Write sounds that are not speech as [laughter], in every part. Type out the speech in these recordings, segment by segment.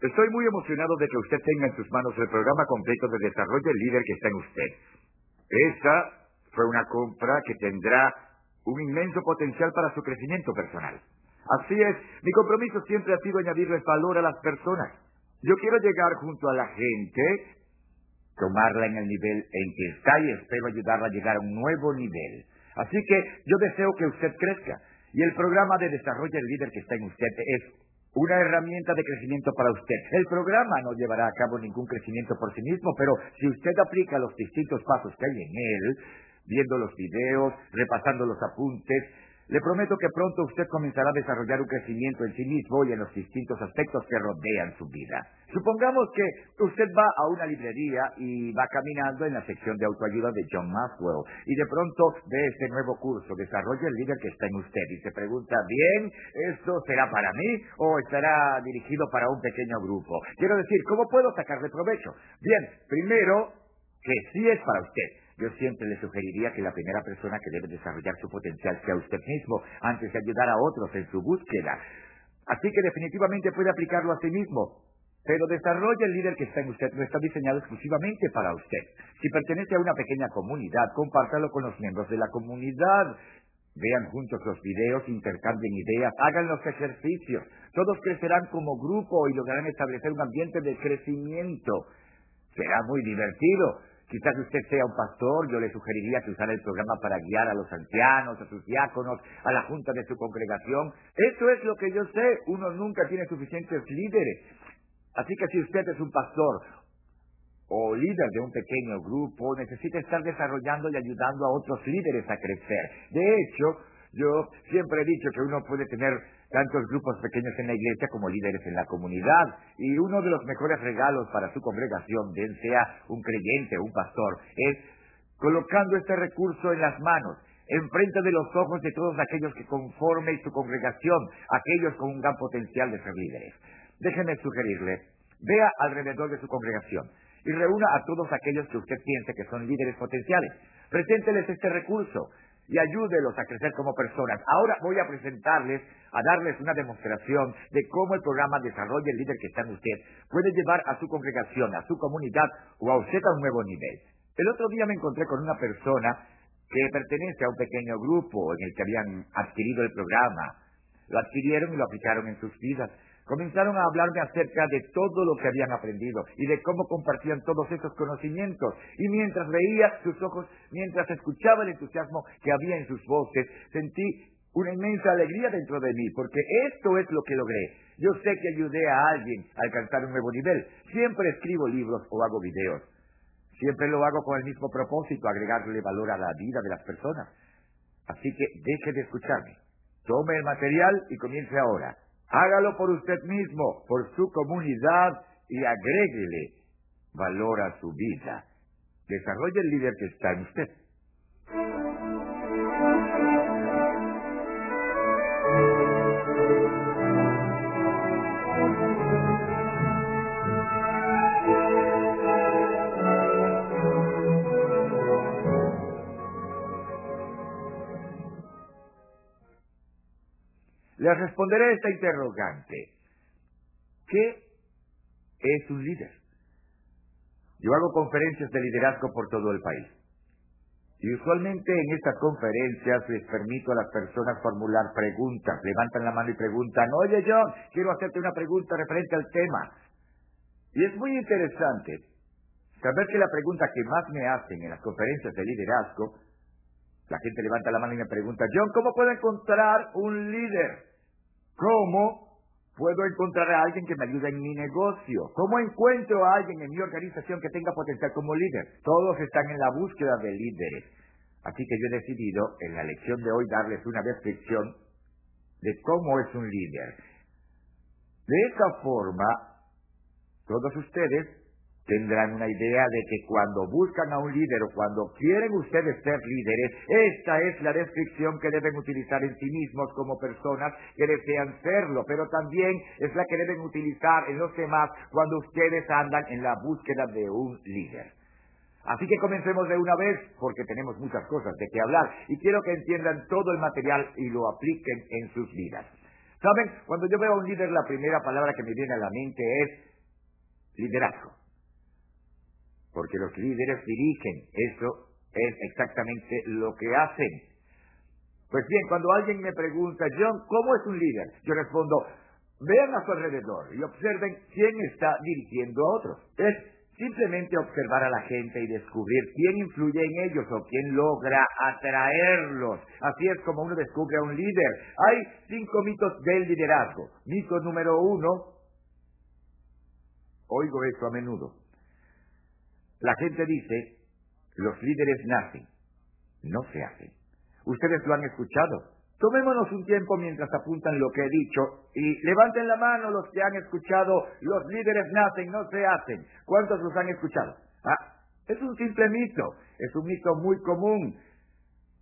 Estoy muy emocionado de que usted tenga en sus manos el programa completo de desarrollo del líder que está en usted. Esta fue una compra que tendrá un inmenso potencial para su crecimiento personal. Así es, mi compromiso siempre ha sido añadirles valor a las personas. Yo quiero llegar junto a la gente, tomarla en el nivel en que está y espero ayudarla a llegar a un nuevo nivel. Así que yo deseo que usted crezca. Y el programa de desarrollo del líder que está en usted es una herramienta de crecimiento para usted. El programa no llevará a cabo ningún crecimiento por sí mismo, pero si usted aplica los distintos pasos que hay en él, viendo los videos, repasando los apuntes, le prometo que pronto usted comenzará a desarrollar un crecimiento en sí mismo y en los distintos aspectos que rodean su vida. Supongamos que usted va a una librería y va caminando en la sección de autoayuda de John Maxwell y de pronto ve este nuevo curso, desarrolla el líder que está en usted y se pregunta, bien, ¿esto será para mí o estará dirigido para un pequeño grupo? Quiero decir, ¿cómo puedo sacarle provecho? Bien, primero, que sí es para usted yo siempre le sugeriría que la primera persona que debe desarrollar su potencial sea usted mismo antes de ayudar a otros en su búsqueda. Así que definitivamente puede aplicarlo a sí mismo. Pero desarrolla el líder que está en usted no está diseñado exclusivamente para usted. Si pertenece a una pequeña comunidad, compártalo con los miembros de la comunidad. Vean juntos los videos, intercambien ideas, hagan los ejercicios. Todos crecerán como grupo y lograrán establecer un ambiente de crecimiento. Será muy divertido. Quizás usted sea un pastor, yo le sugeriría que usara el programa para guiar a los ancianos, a sus diáconos, a la junta de su congregación. Eso es lo que yo sé. Uno nunca tiene suficientes líderes. Así que si usted es un pastor o líder de un pequeño grupo, necesita estar desarrollando y ayudando a otros líderes a crecer. De hecho, yo siempre he dicho que uno puede tener tantos grupos pequeños en la iglesia como líderes en la comunidad. Y uno de los mejores regalos para su congregación, bien sea un creyente o un pastor, es colocando este recurso en las manos, enfrente de los ojos de todos aquellos que conformen su congregación, aquellos con un gran potencial de ser líderes. Déjeme sugerirle, vea alrededor de su congregación y reúna a todos aquellos que usted piense que son líderes potenciales. Presénteles este recurso y ayúdelos a crecer como personas. Ahora voy a presentarles, a darles una demostración de cómo el programa Desarrolla el Líder que está en usted puede llevar a su congregación, a su comunidad o a usted a un nuevo nivel. El otro día me encontré con una persona que pertenece a un pequeño grupo en el que habían adquirido el programa. Lo adquirieron y lo aplicaron en sus vidas. Comenzaron a hablarme acerca de todo lo que habían aprendido y de cómo compartían todos esos conocimientos. Y mientras veía sus ojos, mientras escuchaba el entusiasmo que había en sus voces, sentí una inmensa alegría dentro de mí, porque esto es lo que logré. Yo sé que ayudé a alguien a alcanzar un nuevo nivel. Siempre escribo libros o hago videos. Siempre lo hago con el mismo propósito, agregarle valor a la vida de las personas. Así que deje de escucharme. Tome el material y comience ahora. Hágalo por usted mismo, por su comunidad y agréguele valor a su vida. Desarrolle el líder que está en usted. Le responderé esta interrogante. ¿Qué es un líder? Yo hago conferencias de liderazgo por todo el país. Y usualmente en estas conferencias les permito a las personas formular preguntas. Levantan la mano y preguntan, oye John, quiero hacerte una pregunta referente al tema. Y es muy interesante saber que la pregunta que más me hacen en las conferencias de liderazgo, la gente levanta la mano y me pregunta, John, ¿cómo puedo encontrar un líder? ¿Cómo puedo encontrar a alguien que me ayude en mi negocio? ¿Cómo encuentro a alguien en mi organización que tenga potencial como líder? Todos están en la búsqueda de líderes. Así que yo he decidido en la lección de hoy darles una descripción de cómo es un líder. De esta forma, todos ustedes tendrán una idea de que cuando buscan a un líder o cuando quieren ustedes ser líderes, esta es la descripción que deben utilizar en sí mismos como personas que desean serlo, pero también es la que deben utilizar en los demás cuando ustedes andan en la búsqueda de un líder. Así que comencemos de una vez porque tenemos muchas cosas de qué hablar y quiero que entiendan todo el material y lo apliquen en sus vidas. ¿Saben? Cuando yo veo a un líder, la primera palabra que me viene a la mente es liderazgo. Porque los líderes dirigen, eso es exactamente lo que hacen. Pues bien, cuando alguien me pregunta, John, ¿cómo es un líder? Yo respondo, vean a su alrededor y observen quién está dirigiendo a otros. Es simplemente observar a la gente y descubrir quién influye en ellos o quién logra atraerlos. Así es como uno descubre a un líder. Hay cinco mitos del liderazgo. Mito número uno, oigo esto a menudo. La gente dice, los líderes nacen, no se hacen. Ustedes lo han escuchado. Tomémonos un tiempo mientras apuntan lo que he dicho y levanten la mano los que han escuchado, los líderes nacen, no se hacen. ¿Cuántos los han escuchado? Ah, es un simple mito, es un mito muy común.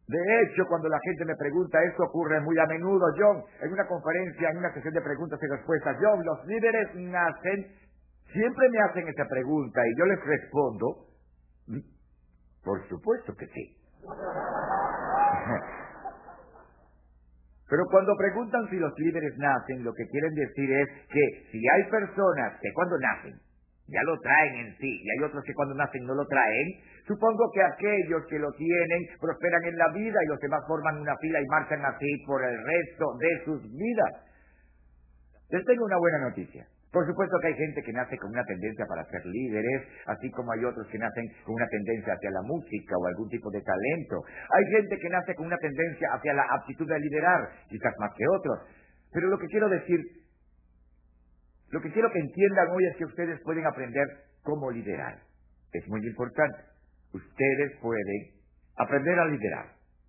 De hecho, cuando la gente me pregunta, eso ocurre muy a menudo, John, en una conferencia, en una sesión de preguntas y respuestas, John, los líderes nacen, siempre me hacen esa pregunta y yo les respondo, por supuesto que sí. Pero cuando preguntan si los líderes nacen, lo que quieren decir es que si hay personas que cuando nacen ya lo traen en sí y hay otros que cuando nacen no lo traen, supongo que aquellos que lo tienen prosperan en la vida y los demás forman una fila y marchan así por el resto de sus vidas. Les tengo una buena noticia. Por supuesto que hay gente que nace con una tendencia para ser líderes, así como hay otros que nacen con una tendencia hacia la música o algún tipo de talento. Hay gente que nace con una tendencia hacia la aptitud de liderar, quizás más que otros. Pero lo que quiero decir, lo que quiero que entiendan hoy es que ustedes pueden aprender cómo liderar. Es muy importante. Ustedes pueden aprender a liderar.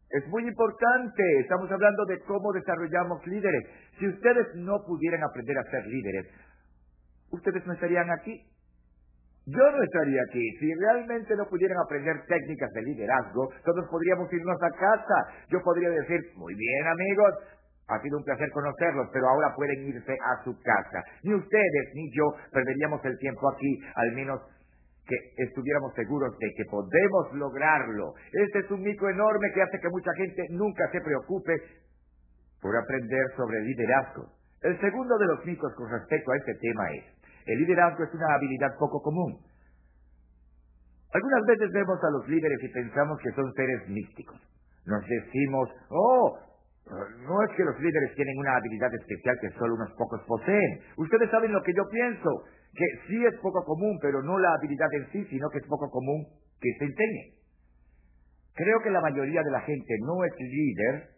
Es muy importante. Estamos hablando de cómo desarrollamos líderes. Si ustedes no pudieran aprender a ser líderes, ustedes no estarían aquí. Yo no estaría aquí. Si realmente no pudieran aprender técnicas de liderazgo, todos podríamos irnos a casa. Yo podría decir, muy bien amigos, ha sido un placer conocerlos, pero ahora pueden irse a su casa. Ni ustedes ni yo perderíamos el tiempo aquí, al menos que estuviéramos seguros de que podemos lograrlo. Este es un mito enorme que hace que mucha gente nunca se preocupe por aprender sobre liderazgo. El segundo de los mitos con respecto a este tema es, el liderazgo es una habilidad poco común. Algunas veces vemos a los líderes y pensamos que son seres místicos. Nos decimos, oh, no es que los líderes tienen una habilidad especial que solo unos pocos poseen. Ustedes saben lo que yo pienso, que sí es poco común, pero no la habilidad en sí, sino que es poco común que se enseñe. Creo que la mayoría de la gente no es líder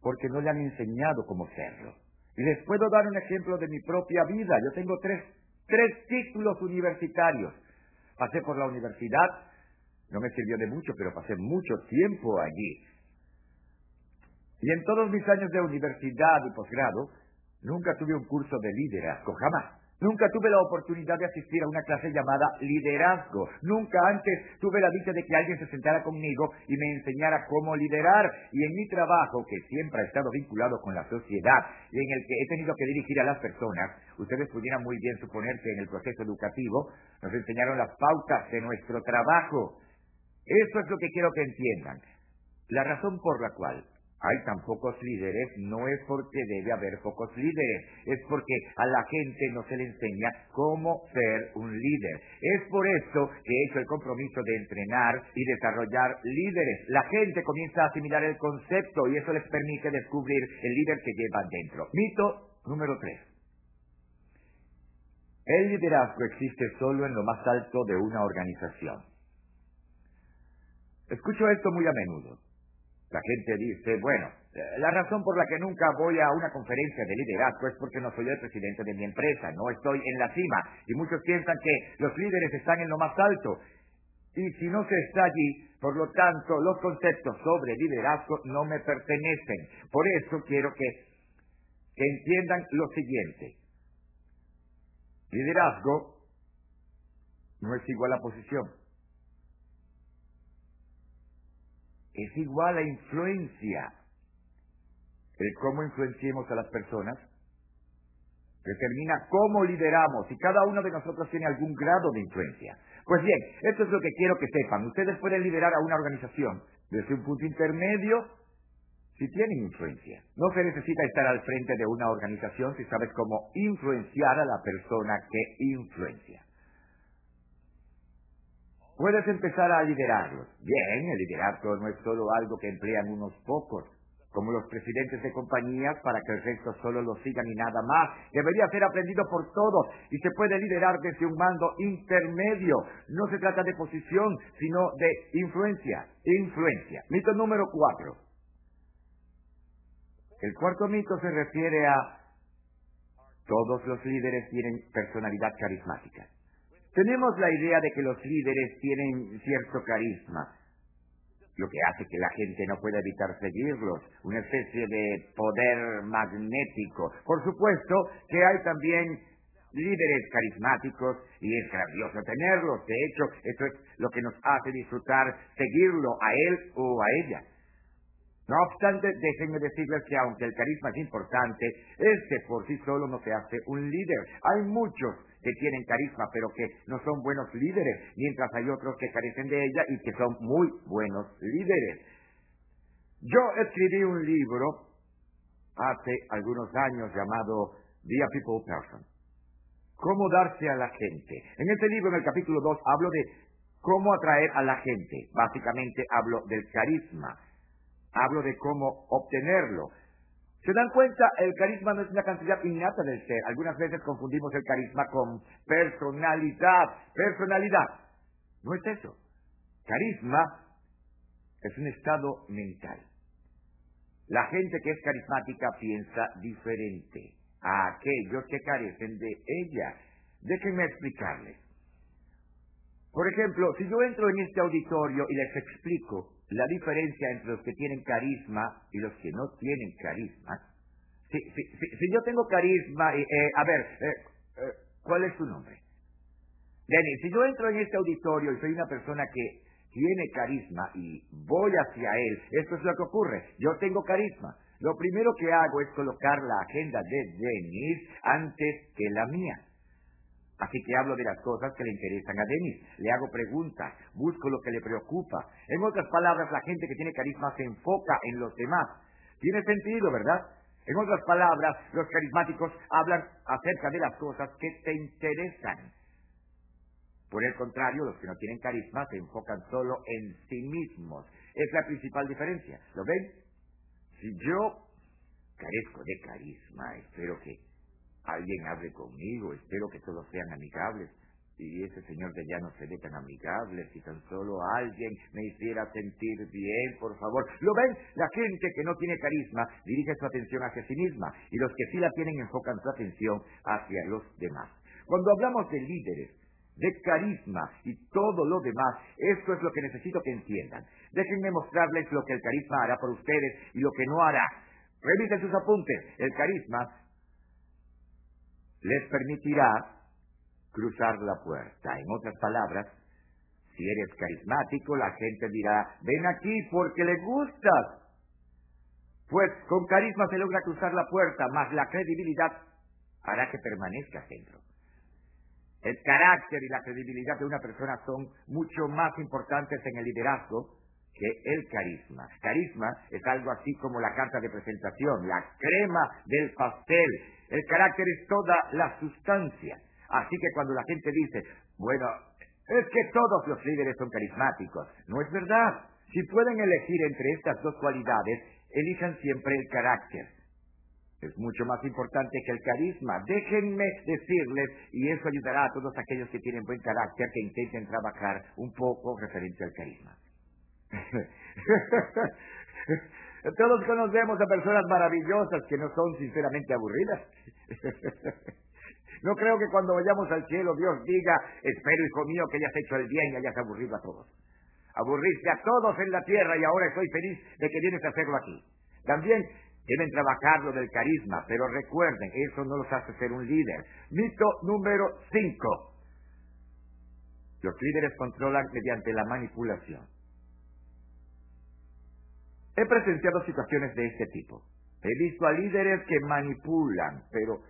porque no le han enseñado cómo serlo. Y les puedo dar un ejemplo de mi propia vida. Yo tengo tres, tres títulos universitarios. Pasé por la universidad, no me sirvió de mucho, pero pasé mucho tiempo allí. Y en todos mis años de universidad y posgrado, nunca tuve un curso de liderazgo, jamás. Nunca tuve la oportunidad de asistir a una clase llamada liderazgo. Nunca antes tuve la dicha de que alguien se sentara conmigo y me enseñara cómo liderar. Y en mi trabajo, que siempre ha estado vinculado con la sociedad y en el que he tenido que dirigir a las personas, ustedes pudieran muy bien suponer que en el proceso educativo nos enseñaron las pautas de nuestro trabajo. Eso es lo que quiero que entiendan. La razón por la cual hay tan pocos líderes, no es porque debe haber pocos líderes, es porque a la gente no se le enseña cómo ser un líder. Es por eso que he hecho el compromiso de entrenar y desarrollar líderes. La gente comienza a asimilar el concepto y eso les permite descubrir el líder que llevan dentro. Mito número 3. El liderazgo existe solo en lo más alto de una organización. Escucho esto muy a menudo. La gente dice, bueno, eh, la razón por la que nunca voy a una conferencia de liderazgo es porque no soy el presidente de mi empresa, no estoy en la cima. Y muchos piensan que los líderes están en lo más alto. Y si no se está allí, por lo tanto, los conceptos sobre liderazgo no me pertenecen. Por eso quiero que, que entiendan lo siguiente. Liderazgo no es igual a posición. Es igual a influencia. El cómo influenciemos a las personas determina cómo lideramos y cada uno de nosotros tiene algún grado de influencia. Pues bien, esto es lo que quiero que sepan. Ustedes pueden liderar a una organización desde un punto intermedio si tienen influencia. No se necesita estar al frente de una organización si sabes cómo influenciar a la persona que influencia. Puedes empezar a liderarlos. Bien, el liderazgo no es solo algo que emplean unos pocos, como los presidentes de compañías para que el resto solo lo sigan y nada más. Debería ser aprendido por todos y se puede liderar desde un mando intermedio. No se trata de posición, sino de influencia. Influencia. Mito número cuatro. El cuarto mito se refiere a todos los líderes tienen personalidad carismática. Tenemos la idea de que los líderes tienen cierto carisma, lo que hace que la gente no pueda evitar seguirlos, una especie de poder magnético. Por supuesto que hay también líderes carismáticos y es grandioso tenerlos. De hecho, eso es lo que nos hace disfrutar seguirlo a él o a ella. No obstante, déjenme decirles que aunque el carisma es importante, este por sí solo no se hace un líder. Hay muchos que tienen carisma, pero que no son buenos líderes, mientras hay otros que carecen de ella y que son muy buenos líderes. Yo escribí un libro hace algunos años llamado The People Person. Cómo darse a la gente. En este libro, en el capítulo 2, hablo de cómo atraer a la gente. Básicamente hablo del carisma. Hablo de cómo obtenerlo. ¿Se dan cuenta? El carisma no es una cantidad innata del ser. Algunas veces confundimos el carisma con personalidad. Personalidad. No es eso. Carisma es un estado mental. La gente que es carismática piensa diferente a aquellos que carecen de ella. Déjenme explicarles. Por ejemplo, si yo entro en este auditorio y les explico la diferencia entre los que tienen carisma y los que no tienen carisma. Si, yo tengo carisma, eh, a ver, eh, eh, ¿cuál es tu nombre? Denny, si yo entro en este auditorio y soy una persona que tiene carisma y voy hacia él, esto es lo que ocurre. Yo tengo carisma. Lo primero que hago es colocar la agenda de Denis antes que la mía. Así que hablo de las cosas que le interesan a Denis. Le hago preguntas, busco lo que le preocupa. En otras palabras, la gente que tiene carisma se enfoca en los demás. Tiene sentido, ¿verdad? En otras palabras, los carismáticos hablan acerca de las cosas que te interesan. Por el contrario, los que no tienen carisma se enfocan solo en sí mismos. Es la principal diferencia. ¿Lo ven? Si yo carezco de carisma, espero que alguien hable conmigo, espero que todos sean amigables. Y ese señor de allá no se ve tan amigable, si tan solo alguien me hiciera sentir bien, por favor. ¿Lo ven? La gente que no tiene carisma dirige su atención hacia sí misma y los que sí la tienen enfocan su atención hacia los demás. Cuando hablamos de líderes, de carisma y todo lo demás, esto es lo que necesito que entiendan. Déjenme mostrarles lo que el carisma hará por ustedes y lo que no hará. Revisen sus apuntes. El carisma les permitirá cruzar la puerta. En otras palabras, si eres carismático, la gente dirá, ven aquí porque le gustas. Pues con carisma se logra cruzar la puerta, más la credibilidad hará que permanezca dentro. El carácter y la credibilidad de una persona son mucho más importantes en el liderazgo que el carisma. Carisma es algo así como la carta de presentación, la crema del pastel. El carácter es toda la sustancia. Así que cuando la gente dice, bueno, es que todos los líderes son carismáticos, no es verdad. Si pueden elegir entre estas dos cualidades, elijan siempre el carácter. Es mucho más importante que el carisma. Déjenme decirles, y eso ayudará a todos aquellos que tienen buen carácter que intenten trabajar un poco referente al carisma. [laughs] Todos conocemos a personas maravillosas que no son sinceramente aburridas. [laughs] No creo que cuando vayamos al cielo Dios diga, espero hijo mío que hayas hecho el bien y hayas aburrido a todos. Aburriste a todos en la tierra y ahora estoy feliz de que vienes a hacerlo aquí. También deben trabajar lo del carisma, pero recuerden, eso no los hace ser un líder. Mito número 5. Los líderes controlan mediante la manipulación. He presenciado situaciones de este tipo. He visto a líderes que manipulan, pero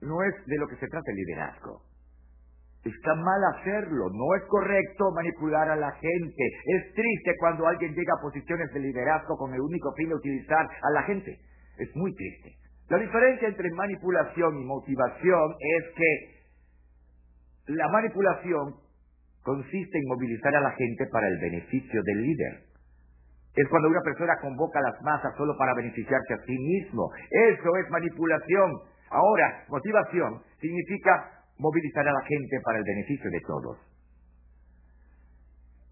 no es de lo que se trata el liderazgo. Está mal hacerlo, no es correcto manipular a la gente. Es triste cuando alguien llega a posiciones de liderazgo con el único fin de utilizar a la gente. Es muy triste. La diferencia entre manipulación y motivación es que la manipulación consiste en movilizar a la gente para el beneficio del líder. Es cuando una persona convoca a las masas solo para beneficiarse a sí mismo. Eso es manipulación. Ahora, motivación significa movilizar a la gente para el beneficio de todos.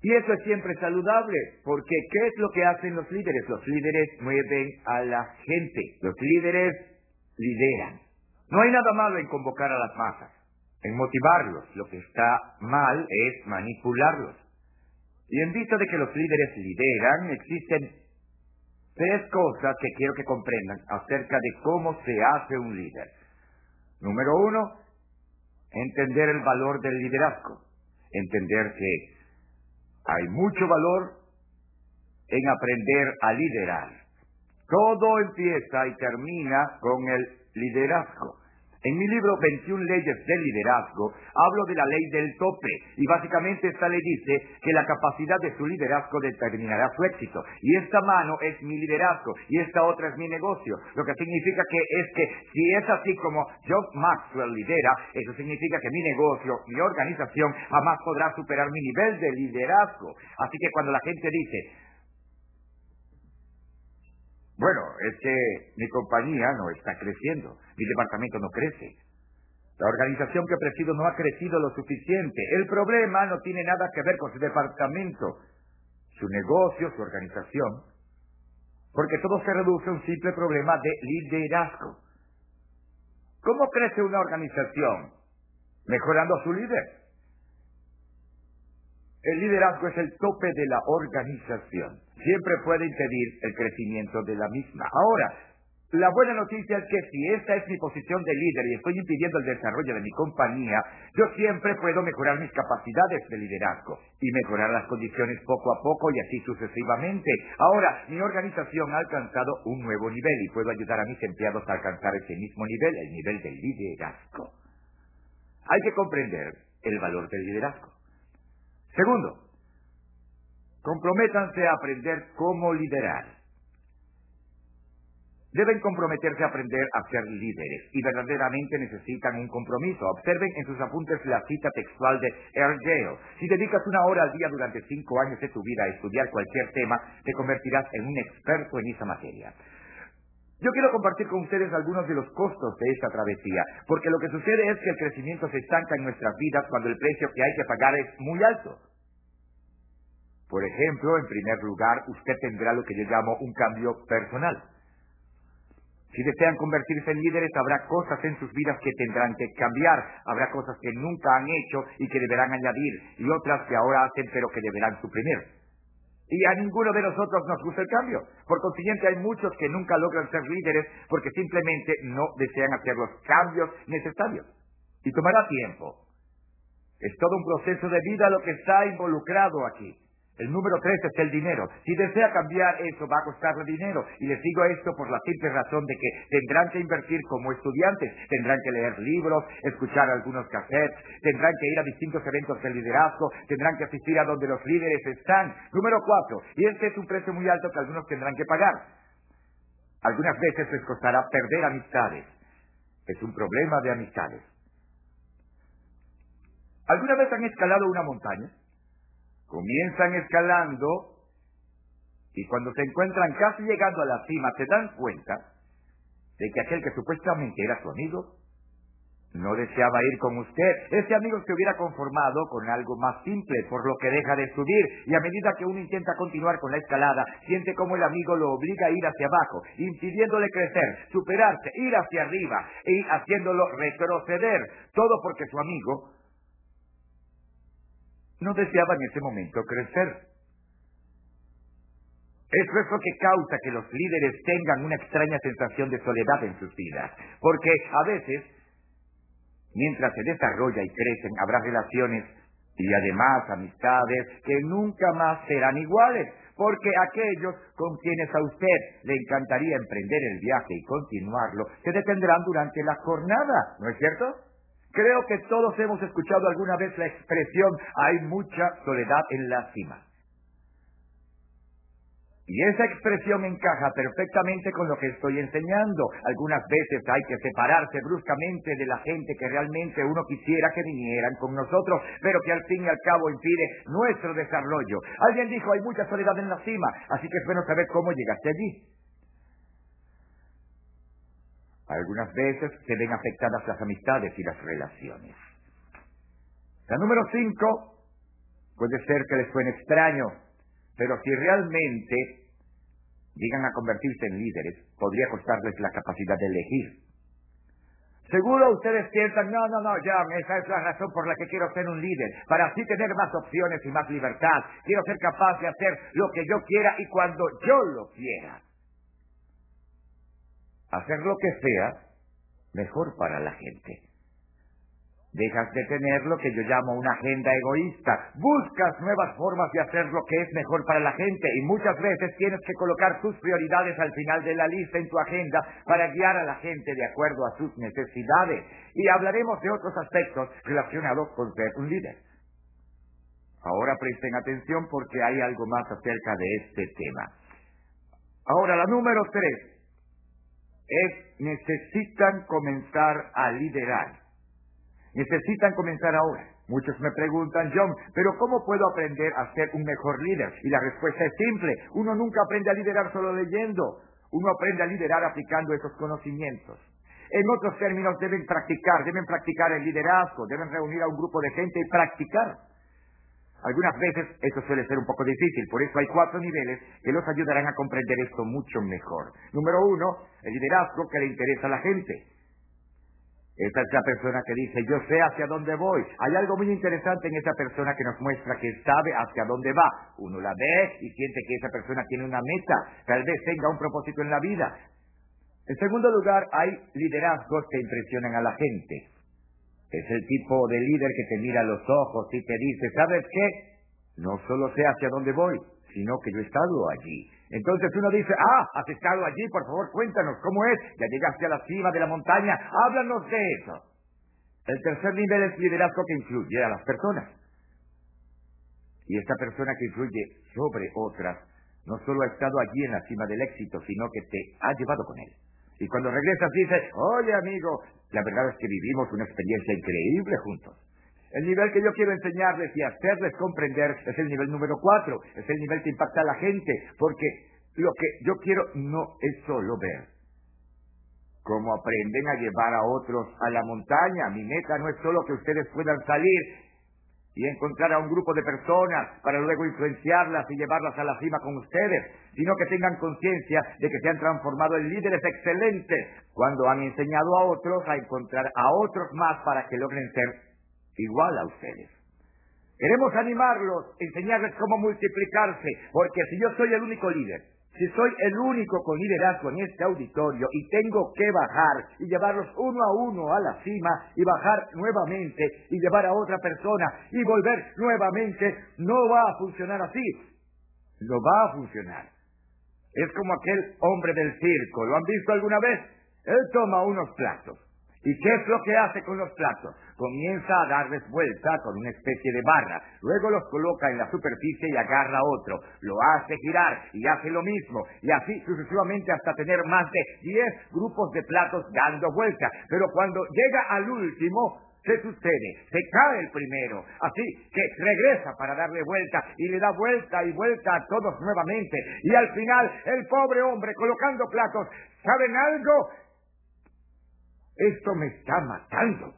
Y eso es siempre saludable, porque ¿qué es lo que hacen los líderes? Los líderes mueven a la gente, los líderes lideran. No hay nada malo en convocar a las masas, en motivarlos. Lo que está mal es manipularlos. Y en vista de que los líderes lideran, existen tres cosas que quiero que comprendan acerca de cómo se hace un líder. Número uno, entender el valor del liderazgo, entender que hay mucho valor en aprender a liderar. Todo empieza y termina con el liderazgo. En mi libro 21 leyes del liderazgo hablo de la ley del tope y básicamente esta ley dice que la capacidad de su liderazgo determinará su éxito. Y esta mano es mi liderazgo y esta otra es mi negocio. Lo que significa que es que si es así como John Maxwell lidera, eso significa que mi negocio, mi organización jamás podrá superar mi nivel de liderazgo. Así que cuando la gente dice, bueno, es que mi compañía no está creciendo, mi departamento no crece. La organización que presido no ha crecido lo suficiente. El problema no tiene nada que ver con su departamento, su negocio, su organización, porque todo se reduce a un simple problema de liderazgo. ¿Cómo crece una organización? Mejorando a su líder. El liderazgo es el tope de la organización. Siempre puede impedir el crecimiento de la misma. Ahora, la buena noticia es que si esta es mi posición de líder y estoy impidiendo el desarrollo de mi compañía, yo siempre puedo mejorar mis capacidades de liderazgo y mejorar las condiciones poco a poco y así sucesivamente. Ahora, mi organización ha alcanzado un nuevo nivel y puedo ayudar a mis empleados a alcanzar ese mismo nivel, el nivel del liderazgo. Hay que comprender el valor del liderazgo. Segundo, comprométanse a aprender cómo liderar. Deben comprometerse a aprender a ser líderes y verdaderamente necesitan un compromiso. Observen en sus apuntes la cita textual de Earl Gale. Si dedicas una hora al día durante cinco años de tu vida a estudiar cualquier tema, te convertirás en un experto en esa materia. Yo quiero compartir con ustedes algunos de los costos de esta travesía, porque lo que sucede es que el crecimiento se estanca en nuestras vidas cuando el precio que hay que pagar es muy alto. Por ejemplo, en primer lugar, usted tendrá lo que yo llamo un cambio personal. Si desean convertirse en líderes, habrá cosas en sus vidas que tendrán que cambiar, habrá cosas que nunca han hecho y que deberán añadir, y otras que ahora hacen pero que deberán suprimir. Y a ninguno de nosotros nos gusta el cambio. Por consiguiente, hay muchos que nunca logran ser líderes porque simplemente no desean hacer los cambios necesarios. Y tomará tiempo. Es todo un proceso de vida lo que está involucrado aquí. El número tres es el dinero. Si desea cambiar eso, va a costarle dinero. Y les digo esto por la simple razón de que tendrán que invertir como estudiantes, tendrán que leer libros, escuchar algunos cassettes, tendrán que ir a distintos eventos de liderazgo, tendrán que asistir a donde los líderes están. Número cuatro, y este es un precio muy alto que algunos tendrán que pagar. Algunas veces les costará perder amistades. Es un problema de amistades. ¿Alguna vez han escalado una montaña? Comienzan escalando y cuando se encuentran casi llegando a la cima se dan cuenta de que aquel que supuestamente era su amigo no deseaba ir con usted. Ese amigo se hubiera conformado con algo más simple, por lo que deja de subir. Y a medida que uno intenta continuar con la escalada, siente como el amigo lo obliga a ir hacia abajo, impidiéndole crecer, superarse, ir hacia arriba y haciéndolo retroceder. Todo porque su amigo no deseaba en ese momento crecer. Eso es lo que causa que los líderes tengan una extraña sensación de soledad en sus vidas, porque a veces, mientras se desarrolla y crecen, habrá relaciones y además amistades que nunca más serán iguales, porque aquellos con quienes a usted le encantaría emprender el viaje y continuarlo, se detendrán durante la jornada, ¿no es cierto? Creo que todos hemos escuchado alguna vez la expresión hay mucha soledad en la cima. Y esa expresión encaja perfectamente con lo que estoy enseñando. Algunas veces hay que separarse bruscamente de la gente que realmente uno quisiera que vinieran con nosotros, pero que al fin y al cabo impide nuestro desarrollo. Alguien dijo, hay mucha soledad en la cima, así que es bueno saber cómo llegaste allí. Algunas veces se ven afectadas las amistades y las relaciones. La número cinco puede ser que les suene extraño, pero si realmente llegan a convertirse en líderes, podría costarles la capacidad de elegir. Seguro ustedes piensan, no, no, no, John, esa es la razón por la que quiero ser un líder, para así tener más opciones y más libertad. Quiero ser capaz de hacer lo que yo quiera y cuando yo lo quiera. Hacer lo que sea mejor para la gente. Dejas de tener lo que yo llamo una agenda egoísta. Buscas nuevas formas de hacer lo que es mejor para la gente y muchas veces tienes que colocar tus prioridades al final de la lista en tu agenda para guiar a la gente de acuerdo a sus necesidades. Y hablaremos de otros aspectos relacionados con ser un líder. Ahora presten atención porque hay algo más acerca de este tema. Ahora, la número tres es necesitan comenzar a liderar. Necesitan comenzar ahora. Muchos me preguntan, John, pero ¿cómo puedo aprender a ser un mejor líder? Y la respuesta es simple. Uno nunca aprende a liderar solo leyendo. Uno aprende a liderar aplicando esos conocimientos. En otros términos, deben practicar, deben practicar el liderazgo, deben reunir a un grupo de gente y practicar. Algunas veces eso suele ser un poco difícil, por eso hay cuatro niveles que los ayudarán a comprender esto mucho mejor. Número uno, el liderazgo que le interesa a la gente. Esa es la persona que dice, yo sé hacia dónde voy. Hay algo muy interesante en esa persona que nos muestra que sabe hacia dónde va. Uno la ve y siente que esa persona tiene una meta, tal vez tenga un propósito en la vida. En segundo lugar, hay liderazgos que impresionan a la gente. Es el tipo de líder que te mira los ojos y te dice, ¿sabes qué? No solo sé hacia dónde voy, sino que yo he estado allí. Entonces uno dice, ah, has estado allí, por favor cuéntanos, ¿cómo es? Ya llegaste a la cima de la montaña, háblanos de eso. El tercer nivel es liderazgo que influye a las personas. Y esta persona que influye sobre otras, no solo ha estado allí en la cima del éxito, sino que te ha llevado con él. Y cuando regresas dices, oye amigo, la verdad es que vivimos una experiencia increíble juntos. El nivel que yo quiero enseñarles y hacerles comprender es el nivel número cuatro, es el nivel que impacta a la gente, porque lo que yo quiero no es solo ver cómo aprenden a llevar a otros a la montaña. Mi meta no es solo que ustedes puedan salir y encontrar a un grupo de personas para luego influenciarlas y llevarlas a la cima con ustedes, sino que tengan conciencia de que se han transformado en líderes excelentes cuando han enseñado a otros a encontrar a otros más para que logren ser igual a ustedes. Queremos animarlos, enseñarles cómo multiplicarse, porque si yo soy el único líder, si soy el único con liderazgo en este auditorio y tengo que bajar y llevarlos uno a uno a la cima y bajar nuevamente y llevar a otra persona y volver nuevamente, no va a funcionar así. No va a funcionar. Es como aquel hombre del circo. ¿Lo han visto alguna vez? Él toma unos platos ¿Y qué es lo que hace con los platos? Comienza a darles vuelta con una especie de barra, luego los coloca en la superficie y agarra otro, lo hace girar y hace lo mismo, y así sucesivamente hasta tener más de 10 grupos de platos dando vuelta. Pero cuando llega al último, se sucede, se cae el primero, así que regresa para darle vuelta y le da vuelta y vuelta a todos nuevamente. Y al final, el pobre hombre colocando platos, ¿saben algo? Esto me está matando.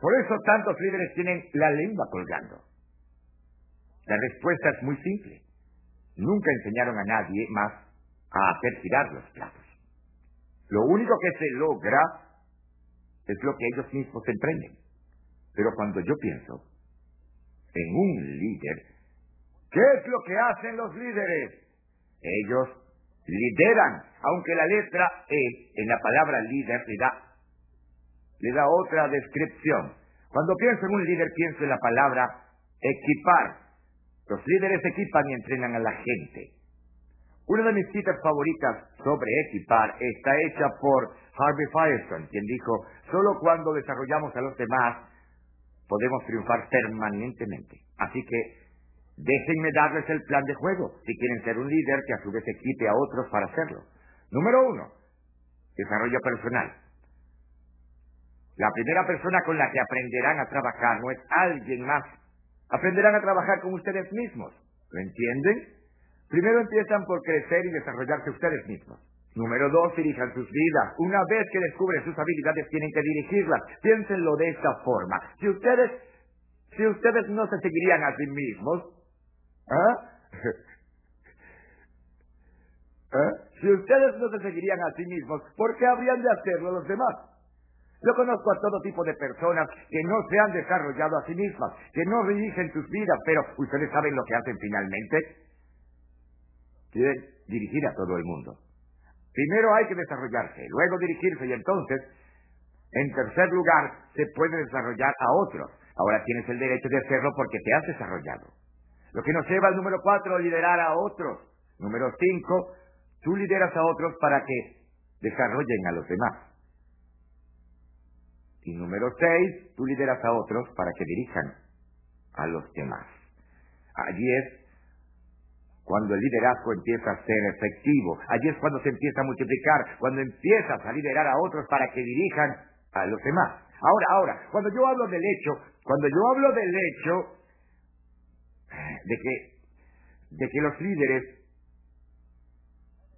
Por eso tantos líderes tienen la lengua colgando. La respuesta es muy simple. Nunca enseñaron a nadie más a hacer girar los platos. Lo único que se logra es lo que ellos mismos emprenden. Pero cuando yo pienso en un líder, ¿qué es lo que hacen los líderes? Ellos lideran, aunque la letra E en la palabra líder le da, le da otra descripción. Cuando pienso en un líder, pienso en la palabra equipar. Los líderes equipan y entrenan a la gente. Una de mis citas favoritas sobre equipar está hecha por Harvey Firestone, quien dijo, solo cuando desarrollamos a los demás podemos triunfar permanentemente. Así que déjenme darles el plan de juego, si quieren ser un líder que a su vez equipe a otros para hacerlo. Número uno, desarrollo personal. La primera persona con la que aprenderán a trabajar no es alguien más. Aprenderán a trabajar con ustedes mismos. ¿Lo entienden? Primero empiezan por crecer y desarrollarse ustedes mismos. Número dos, dirijan sus vidas. Una vez que descubren sus habilidades, tienen que dirigirlas. Piénsenlo de esta forma. Si ustedes, si ustedes no se seguirían a sí mismos, ¿ah? [laughs] ¿Ah? Si ustedes no se seguirían a sí mismos, ¿por qué habrían de hacerlo los demás? Yo conozco a todo tipo de personas que no se han desarrollado a sí mismas, que no dirigen sus vidas, pero ustedes saben lo que hacen finalmente. Quieren dirigir a todo el mundo. Primero hay que desarrollarse, luego dirigirse y entonces, en tercer lugar, se puede desarrollar a otros. Ahora tienes el derecho de hacerlo porque te has desarrollado. Lo que nos lleva al número cuatro, liderar a otros. Número cinco, tú lideras a otros para que desarrollen a los demás. Y número seis, tú lideras a otros para que dirijan a los demás. Allí es cuando el liderazgo empieza a ser efectivo. Allí es cuando se empieza a multiplicar, cuando empiezas a liderar a otros para que dirijan a los demás. Ahora, ahora, cuando yo hablo del hecho, cuando yo hablo del hecho de que, de que los líderes,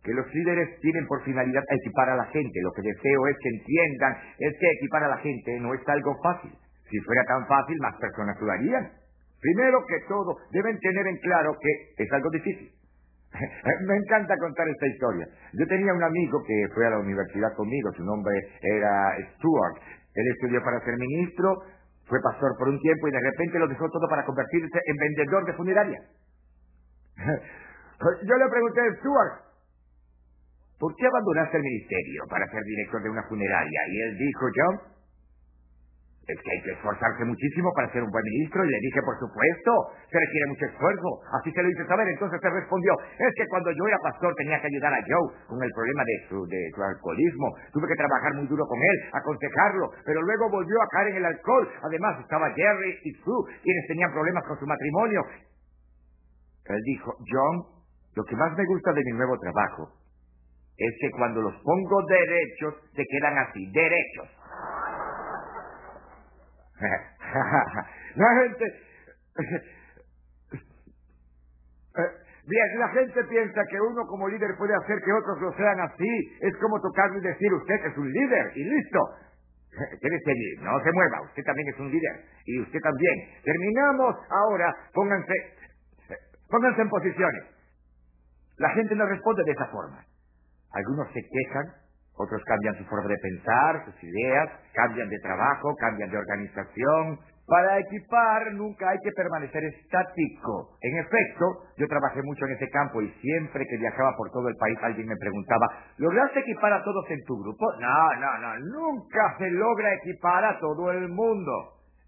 que los líderes tienen por finalidad equipar a la gente, lo que deseo es que entiendan, es que equipar a la gente no es algo fácil. Si fuera tan fácil, más personas lo harían. Primero que todo, deben tener en claro que es algo difícil. [laughs] Me encanta contar esta historia. Yo tenía un amigo que fue a la universidad conmigo, su nombre era Stuart. Él estudió para ser ministro, fue pastor por un tiempo y de repente lo dejó todo para convertirse en vendedor de funeraria. [laughs] Yo le pregunté a Stuart, ¿por qué abandonaste el ministerio para ser director de una funeraria? Y él dijo, John, es que hay que esforzarse muchísimo para ser un buen ministro y le dije, por supuesto, se requiere mucho esfuerzo. Así se lo hice saber, entonces se respondió, es que cuando yo era pastor tenía que ayudar a Joe con el problema de su, de su alcoholismo. Tuve que trabajar muy duro con él, aconsejarlo, pero luego volvió a caer en el alcohol. Además estaba Jerry y Sue, quienes tenían problemas con su matrimonio. Él dijo, John, lo que más me gusta de mi nuevo trabajo es que cuando los pongo derechos, se quedan así, derechos. [laughs] la gente... Bien, la gente piensa que uno como líder puede hacer que otros lo sean así. Es como tocarle y decir, usted es un líder y listo. [laughs] Quédese allí, no se mueva, usted también es un líder. Y usted también. Terminamos ahora, pónganse, pónganse en posiciones. La gente no responde de esa forma. Algunos se quejan, otros cambian su forma de pensar, sus ideas, cambian de trabajo, cambian de organización. Para equipar nunca hay que permanecer estático. En efecto, yo trabajé mucho en ese campo y siempre que viajaba por todo el país alguien me preguntaba, ¿lograste equipar a todos en tu grupo? No, no, no, nunca se logra equipar a todo el mundo.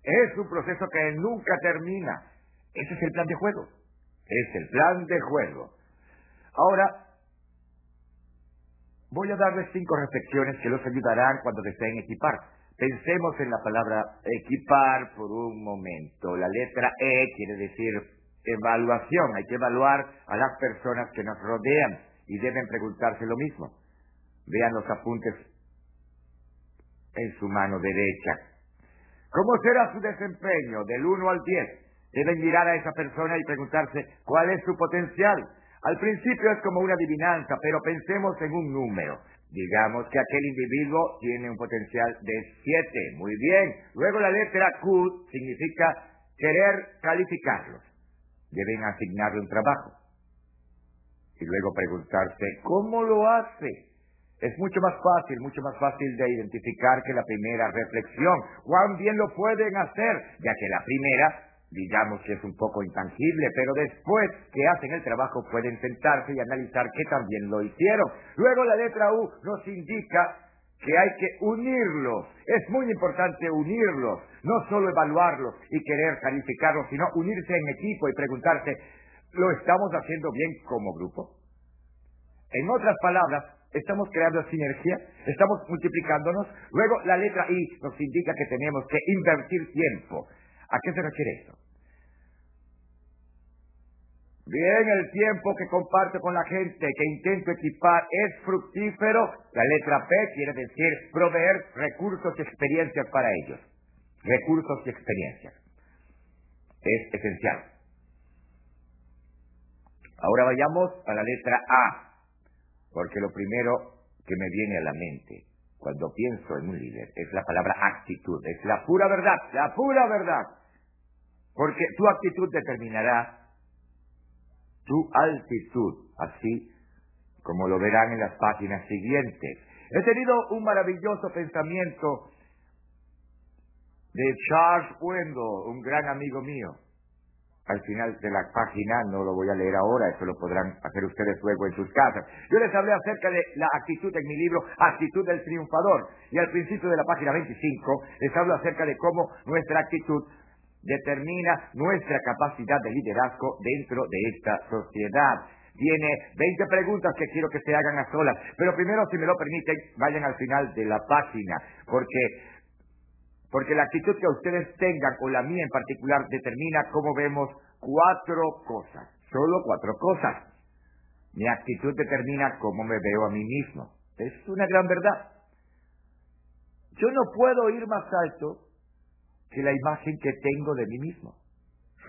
Es un proceso que nunca termina. Ese es el plan de juego. Es el plan de juego. Ahora, Voy a darles cinco reflexiones que los ayudarán cuando deseen equipar. Pensemos en la palabra equipar por un momento. La letra E quiere decir evaluación. Hay que evaluar a las personas que nos rodean y deben preguntarse lo mismo. Vean los apuntes en su mano derecha. ¿Cómo será su desempeño del 1 al 10? Deben mirar a esa persona y preguntarse cuál es su potencial. Al principio es como una adivinanza, pero pensemos en un número. Digamos que aquel individuo tiene un potencial de 7. Muy bien. Luego la letra Q significa querer calificarlos. Deben asignarle un trabajo. Y luego preguntarse, ¿cómo lo hace? Es mucho más fácil, mucho más fácil de identificar que la primera reflexión. ¿Cuán bien lo pueden hacer? Ya que la primera digamos que es un poco intangible, pero después que hacen el trabajo pueden sentarse y analizar que también lo hicieron. Luego la letra U nos indica que hay que unirlos. Es muy importante unirlos, no solo evaluarlos y querer calificarlos, sino unirse en equipo y preguntarse, ¿lo estamos haciendo bien como grupo? En otras palabras, estamos creando sinergia, estamos multiplicándonos. Luego la letra I nos indica que tenemos que invertir tiempo. ¿A qué se refiere esto? Bien, el tiempo que comparto con la gente, que intento equipar, es fructífero. La letra P quiere decir proveer recursos y experiencias para ellos. Recursos y experiencias. Es esencial. Ahora vayamos a la letra A, porque lo primero que me viene a la mente cuando pienso en un líder es la palabra actitud, es la pura verdad, la pura verdad. Porque tu actitud determinará tu altitud, así como lo verán en las páginas siguientes. He tenido un maravilloso pensamiento de Charles Wendell, un gran amigo mío. Al final de la página, no lo voy a leer ahora, eso lo podrán hacer ustedes luego en sus casas. Yo les hablé acerca de la actitud en mi libro, Actitud del Triunfador. Y al principio de la página 25 les hablo acerca de cómo nuestra actitud determina nuestra capacidad de liderazgo dentro de esta sociedad. Tiene 20 preguntas que quiero que se hagan a solas, pero primero, si me lo permiten, vayan al final de la página, porque porque la actitud que ustedes tengan, o la mía en particular, determina cómo vemos cuatro cosas, solo cuatro cosas. Mi actitud determina cómo me veo a mí mismo. Es una gran verdad. Yo no puedo ir más alto que la imagen que tengo de mí mismo.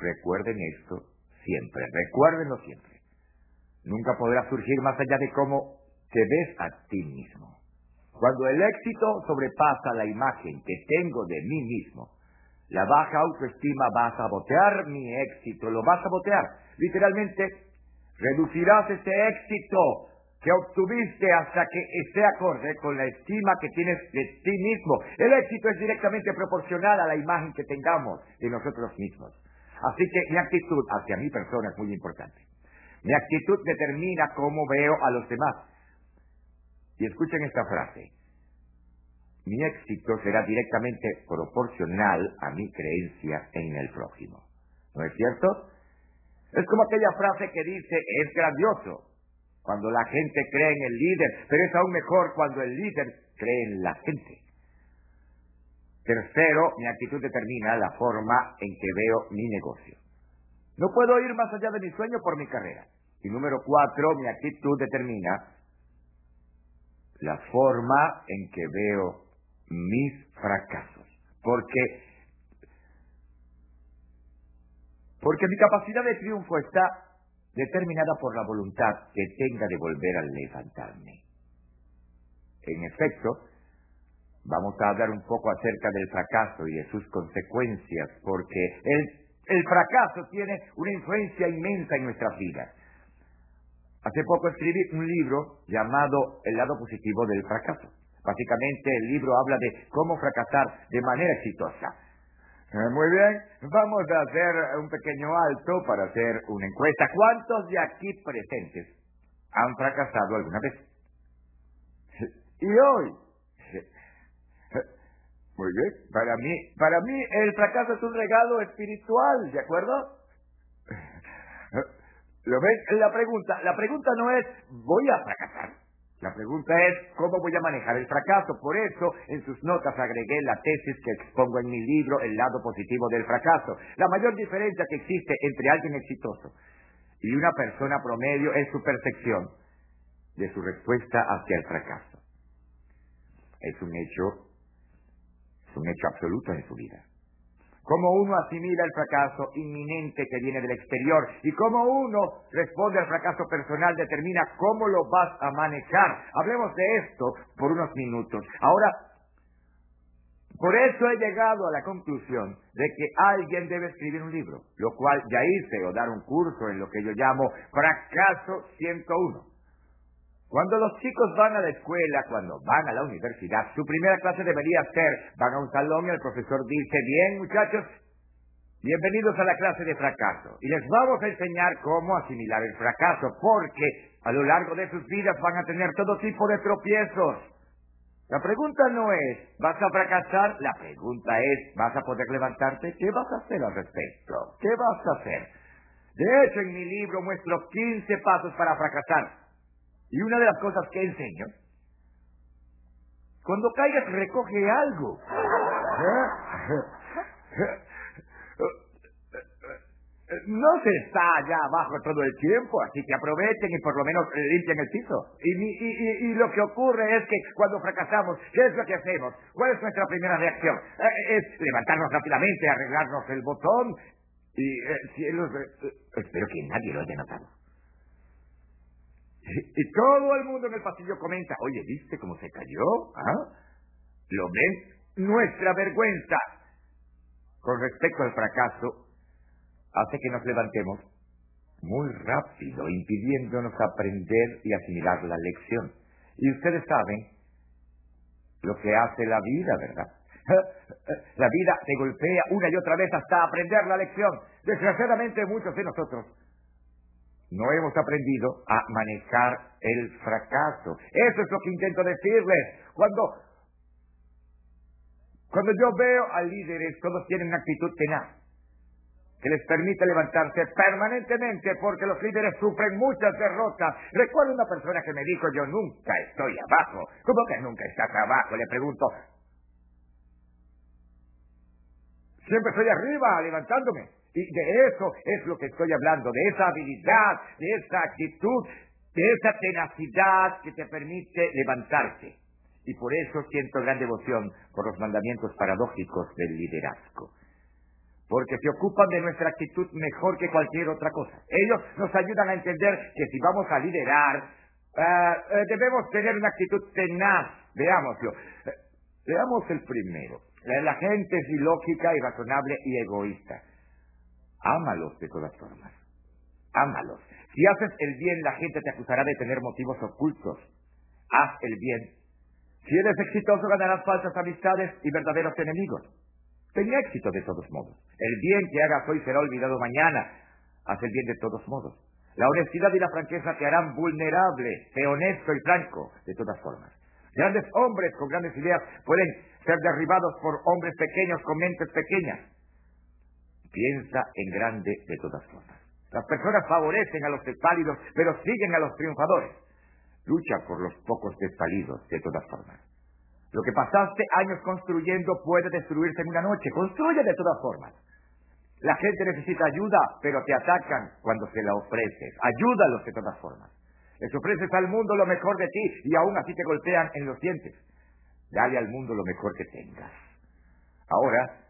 Recuerden esto siempre, recuérdenlo siempre. Nunca podrá surgir más allá de cómo te ves a ti mismo. Cuando el éxito sobrepasa la imagen que tengo de mí mismo, la baja autoestima va a sabotear mi éxito, lo va a sabotear. Literalmente, reducirás ese éxito que obtuviste hasta que esté acorde con la estima que tienes de ti mismo. El éxito es directamente proporcional a la imagen que tengamos de nosotros mismos. Así que mi actitud hacia mi persona es muy importante. Mi actitud determina cómo veo a los demás. Y escuchen esta frase. Mi éxito será directamente proporcional a mi creencia en el prójimo. ¿No es cierto? Es como aquella frase que dice, es grandioso, cuando la gente cree en el líder, pero es aún mejor cuando el líder cree en la gente. Tercero, mi actitud determina la forma en que veo mi negocio. No puedo ir más allá de mi sueño por mi carrera. Y número cuatro, mi actitud determina la forma en que veo mis fracasos. Porque, porque mi capacidad de triunfo está determinada por la voluntad que tenga de volver a levantarme. En efecto, vamos a hablar un poco acerca del fracaso y de sus consecuencias, porque el, fracaso tiene una influencia inmensa en nuestras vidas. Hace poco escribí un libro llamado El lado positivo del fracaso. Básicamente el libro habla de cómo fracasar de manera exitosa. Eh, muy bien, vamos a hacer un pequeño alto para hacer una encuesta. ¿Cuántos de aquí presentes han fracasado alguna vez? Y hoy, muy bien, para mí, para mí el fracaso es un regalo espiritual, ¿de acuerdo? ¿Lo ves? La pregunta, la pregunta no es, ¿voy a fracasar? La pregunta es, ¿cómo voy a manejar el fracaso? Por eso, en sus notas agregué la tesis que expongo en mi libro, El lado positivo del fracaso. La mayor diferencia que existe entre alguien exitoso y una persona promedio es su percepción de su respuesta hacia el fracaso. Es un hecho, es un hecho absoluto en su vida cómo uno asimila el fracaso inminente que viene del exterior y cómo uno responde al fracaso personal determina cómo lo vas a manejar. Hablemos de esto por unos minutos. Ahora, por eso he llegado a la conclusión de que alguien debe escribir un libro, lo cual ya hice o dar un curso en lo que yo llamo fracaso 101. Cuando los chicos van a la escuela, cuando van a la universidad, su primera clase debería ser, van a un salón y el profesor dice, bien muchachos, bienvenidos a la clase de fracaso. Y les vamos a enseñar cómo asimilar el fracaso, porque a lo largo de sus vidas van a tener todo tipo de tropiezos. La pregunta no es, ¿vas a fracasar? La pregunta es, ¿vas a poder levantarte? ¿Qué vas a hacer al respecto? ¿Qué vas a hacer? De hecho, en mi libro muestro 15 pasos para fracasar. Y una de las cosas que enseño, cuando caigas recoge algo. No se está allá abajo todo el tiempo, así que aprovechen y por lo menos limpien el piso. Y, lo que ocurre es que cuando fracasamos, ¿qué es lo que hacemos? ¿Cuál es nuestra primera reacción? Eh, es levantarnos rápidamente, arreglarnos el botón y eh, cielos... Eh, espero que nadie lo haya notado. Y todo el mundo en el pasillo comenta, oye, ¿viste cómo se cayó? ¿Ah? ¿Lo ven? Nuestra vergüenza con respecto al fracaso hace que nos levantemos muy rápido, impidiéndonos aprender y asimilar la lección. Y ustedes saben lo que hace la vida, ¿verdad? [laughs] La vida te golpea una y otra vez hasta aprender la lección. Desgraciadamente muchos de nosotros no hemos aprendido a manejar el fracaso. Eso es lo que intento decirles. Cuando, cuando yo veo a líderes, todos tienen una actitud tenaz que les permite levantarse permanentemente porque los líderes sufren muchas derrotas. Recuerdo una persona que me dijo, yo nunca estoy abajo. ¿Cómo que nunca estás abajo? Le pregunto. Siempre estoy arriba, levantándome. Y de eso es lo que estoy hablando, de esa habilidad, de esa actitud, de esa tenacidad que te permite levantarte. Y por eso siento gran devoción por los mandamientos paradójicos del liderazgo. Porque se ocupan de nuestra actitud mejor que cualquier otra cosa. Ellos nos ayudan a entender que si vamos a liderar, eh, eh, debemos tener una actitud tenaz. Veámoslo. Eh, veamos el primero. La gente es ilógica, irrazonable y egoísta. Ámalos de todas formas. Ámalos. Si haces el bien, la gente te acusará de tener motivos ocultos. Haz el bien. Si eres exitoso, ganarás falsas amistades y verdaderos enemigos. Ten éxito de todos modos. El bien que hagas hoy será olvidado mañana. Haz el bien de todos modos. La honestidad y la franqueza te harán vulnerable. Sé honesto y franco de todas formas. Grandes hombres con grandes ideas pueden ser derribados por hombres pequeños con mentes pequeñas. Piensa en grande de todas formas. Las personas favorecen a los desválidos, pero siguen a los triunfadores. Lucha por los pocos desvalidos de todas formas. Lo que pasaste años construyendo puede destruirse en una noche. Construye de todas formas. La gente necesita ayuda, pero te atacan cuando se la ofreces. Ayúdalos de todas formas. Les ofreces al mundo lo mejor de ti y aún así te golpean en los dientes. Dale al mundo lo mejor que tengas. Ahora,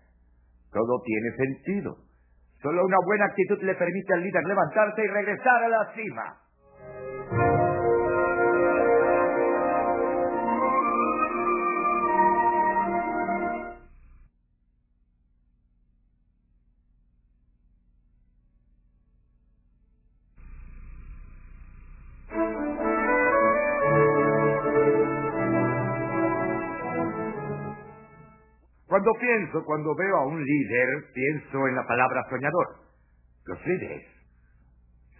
todo tiene sentido. Solo una buena actitud le permite al líder levantarse y regresar a la cima. Pienso, cuando veo a un líder, pienso en la palabra soñador. Los líderes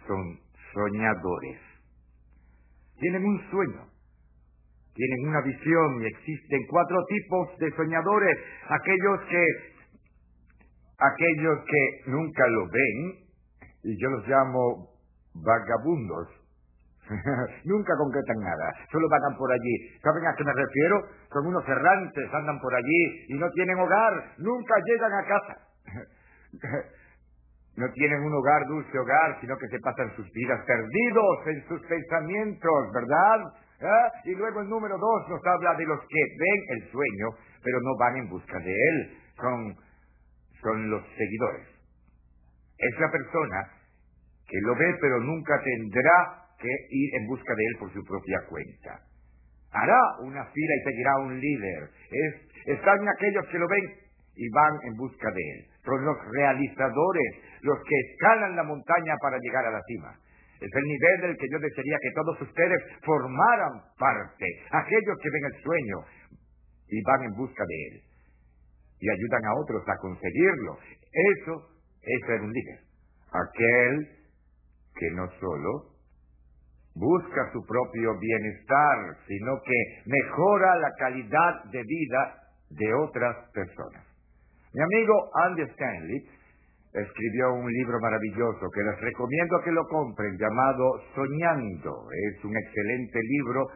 son soñadores. Tienen un sueño, tienen una visión y existen cuatro tipos de soñadores. Aquellos que, aquellos que nunca lo ven, y yo los llamo vagabundos. [laughs] Nunca concretan nada, solo vagan por allí. ¿Saben a qué me refiero? Son unos errantes, andan por allí y no tienen hogar, nunca llegan a casa. [laughs] no tienen un hogar, dulce hogar, sino que se pasan sus vidas perdidos en sus pensamientos, ¿verdad? ¿Ah? Y luego el número dos nos habla de los que ven el sueño, pero no van en busca de él. Son, son los seguidores. Es la persona que lo ve, pero nunca tendrá que ir en busca de él por su propia cuenta. Hará una fila y seguirá un líder. Es, están aquellos que lo ven y van en busca de él. Son los realizadores, los que escalan la montaña para llegar a la cima. Es el nivel del que yo desearía que todos ustedes formaran parte. Aquellos que ven el sueño y van en busca de él. Y ayudan a otros a conseguirlo. Eso, es un líder. Aquel que no solo busca su propio bienestar, sino que mejora la calidad de vida de otras personas. Mi amigo Andy Stanley escribió un libro maravilloso que les recomiendo que lo compren llamado Soñando. Es un excelente libro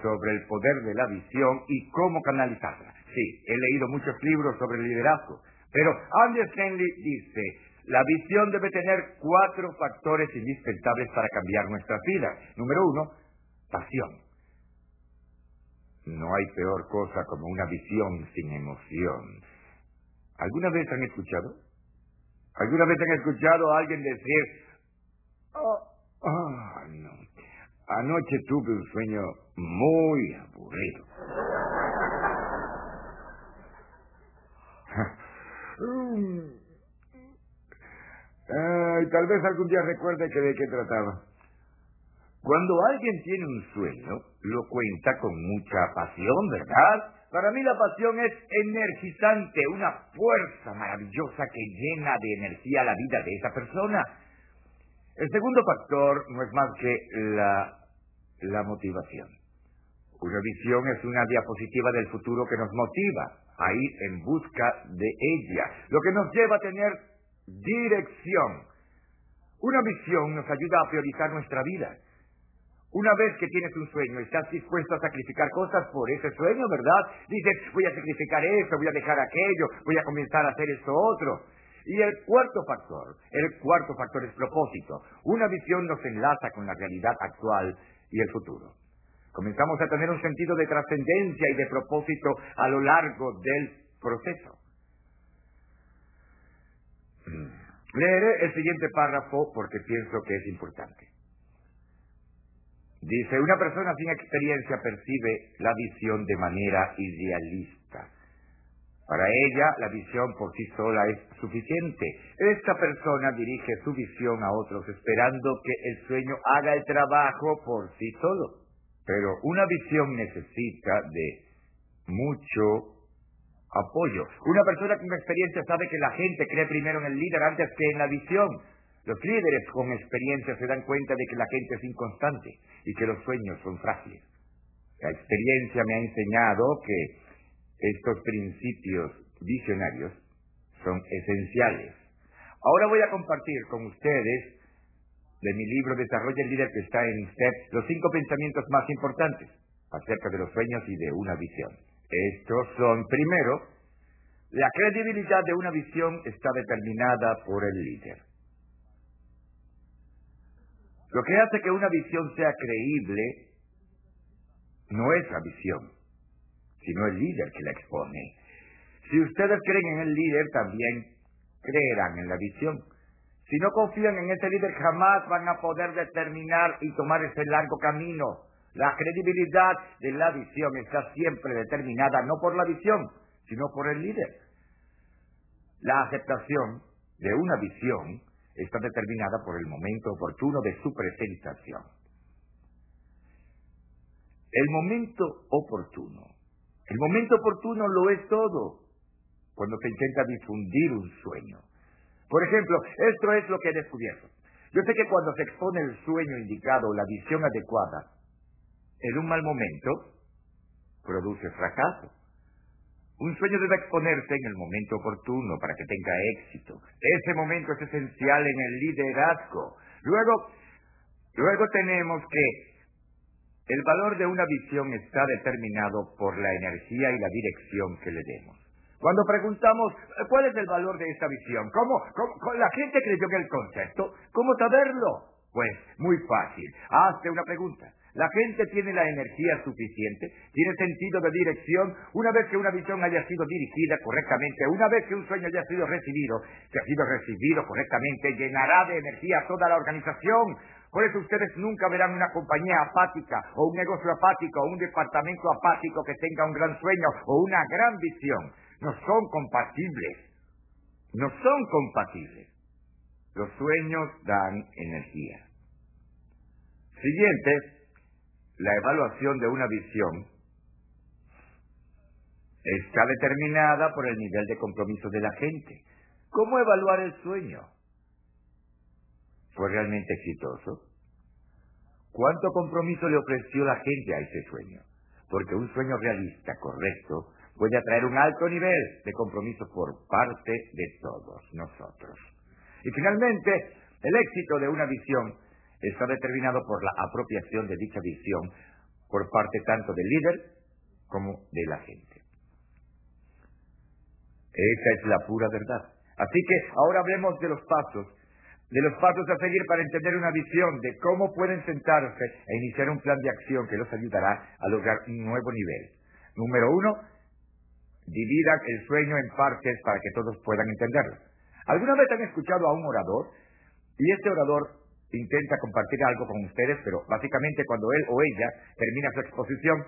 sobre el poder de la visión y cómo canalizarla. Sí, he leído muchos libros sobre liderazgo, pero Andy Stanley dice, la visión debe tener cuatro factores indispensables para cambiar nuestra vida. Número uno, pasión. No hay peor cosa como una visión sin emoción. ¿Alguna vez han escuchado? ¿Alguna vez han escuchado a alguien decir, oh, no, anoche tuve un sueño muy aburrido? [laughs] [laughs] tal vez algún día recuerde que de qué trataba. Cuando alguien tiene un sueño, lo cuenta con mucha pasión, ¿verdad? Para mí la pasión es energizante, una fuerza maravillosa que llena de energía la vida de esa persona. El segundo factor no es más que la, la motivación. Una visión es una diapositiva del futuro que nos motiva a ir en busca de ella, lo que nos lleva a tener dirección. Una visión nos ayuda a priorizar nuestra vida. Una vez que tienes un sueño, estás dispuesto a sacrificar cosas por ese sueño, ¿verdad? Dices, voy a sacrificar eso, voy a dejar aquello, voy a comenzar a hacer esto otro. Y el cuarto factor, el cuarto factor es propósito. Una visión nos enlaza con la realidad actual y el futuro. Comenzamos a tener un sentido de trascendencia y de propósito a lo largo del proceso. Leeré el siguiente párrafo porque pienso que es importante. Dice, una persona sin experiencia percibe la visión de manera idealista. Para ella, la visión por sí sola es suficiente. Esta persona dirige su visión a otros esperando que el sueño haga el trabajo por sí solo. Pero una visión necesita de mucho apoyo. Una persona con experiencia sabe que la gente cree primero en el líder antes que en la visión. Los líderes con experiencia se dan cuenta de que la gente es inconstante y que los sueños son frágiles. La experiencia me ha enseñado que estos principios visionarios son esenciales. Ahora voy a compartir con ustedes de mi libro Desarrolla el líder que está en STEP los cinco pensamientos más importantes acerca de los sueños y de una visión. Estos son, primero, la credibilidad de una visión está determinada por el líder. Lo que hace que una visión sea creíble no es la visión, sino el líder que la expone. Si ustedes creen en el líder, también creerán en la visión. Si no confían en ese líder, jamás van a poder determinar y tomar ese largo camino. La credibilidad de la visión está siempre determinada no por la visión, sino por el líder. La aceptación de una visión está determinada por el momento oportuno de su presentación. El momento oportuno. El momento oportuno lo es todo cuando se intenta difundir un sueño. Por ejemplo, esto es lo que he descubierto. Yo sé que cuando se expone el sueño indicado la visión adecuada, en un mal momento, produce fracaso. Un sueño debe exponerse en el momento oportuno para que tenga éxito. Ese momento es esencial en el liderazgo. Luego, luego tenemos que el valor de una visión está determinado por la energía y la dirección que le demos. Cuando preguntamos, ¿cuál es el valor de esta visión? ¿Cómo, la gente creyó en el concepto? ¿Cómo saberlo? Pues muy fácil. Hazte una pregunta. La gente tiene la energía suficiente, tiene sentido de dirección, una vez que una visión haya sido dirigida correctamente, una vez que un sueño haya sido recibido, que ha sido recibido correctamente, llenará de energía toda la organización. Por eso ustedes nunca verán una compañía apática, o un negocio apático, o un departamento apático que tenga un gran sueño, o una gran visión. No son compatibles. No son compatibles. Los sueños dan energía. Siguiente, la evaluación de una visión está determinada por el nivel de compromiso de la gente. ¿Cómo evaluar el sueño? ¿Fue realmente exitoso? ¿Cuánto compromiso le ofreció la gente a ese sueño? Porque un sueño realista, correcto, puede atraer un alto nivel de compromiso por parte de todos nosotros. Y finalmente, el éxito de una visión está determinado por la apropiación de dicha visión por parte tanto del líder como de la gente. Esa es la pura verdad. Así que ahora hablemos de los pasos, de los pasos a seguir para entender una visión de cómo pueden sentarse e iniciar un plan de acción que los ayudará a lograr un nuevo nivel. Número uno, dividan el sueño en partes para que todos puedan entenderlo. ¿Alguna vez han escuchado a un orador y este orador intenta compartir algo con ustedes, pero básicamente cuando él o ella termina su exposición,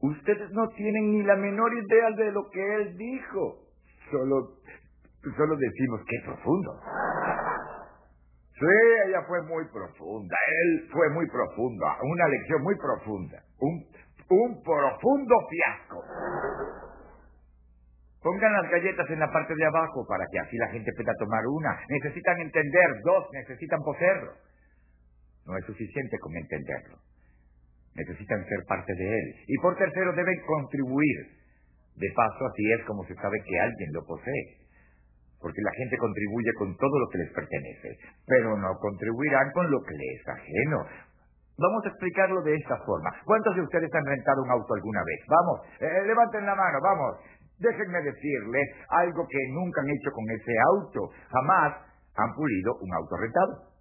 ustedes no tienen ni la menor idea de lo que él dijo. Solo, solo decimos que profundo. Sí, ella fue muy profunda, él fue muy profundo, una lección muy profunda, un, un profundo fiasco. Pongan las galletas en la parte de abajo para que así la gente pueda tomar una. Necesitan entender, dos, necesitan poseerlo. No es suficiente con entenderlo. Necesitan ser parte de él. Y por tercero, deben contribuir. De paso, así es como se sabe que alguien lo posee. Porque la gente contribuye con todo lo que les pertenece, pero no contribuirán con lo que les es ajeno. Vamos a explicarlo de esta forma. ¿Cuántos de ustedes han rentado un auto alguna vez? Vamos, eh, levanten la mano, vamos. Déjenme decirles algo que nunca han hecho con ese auto. Jamás han pulido un auto rentado.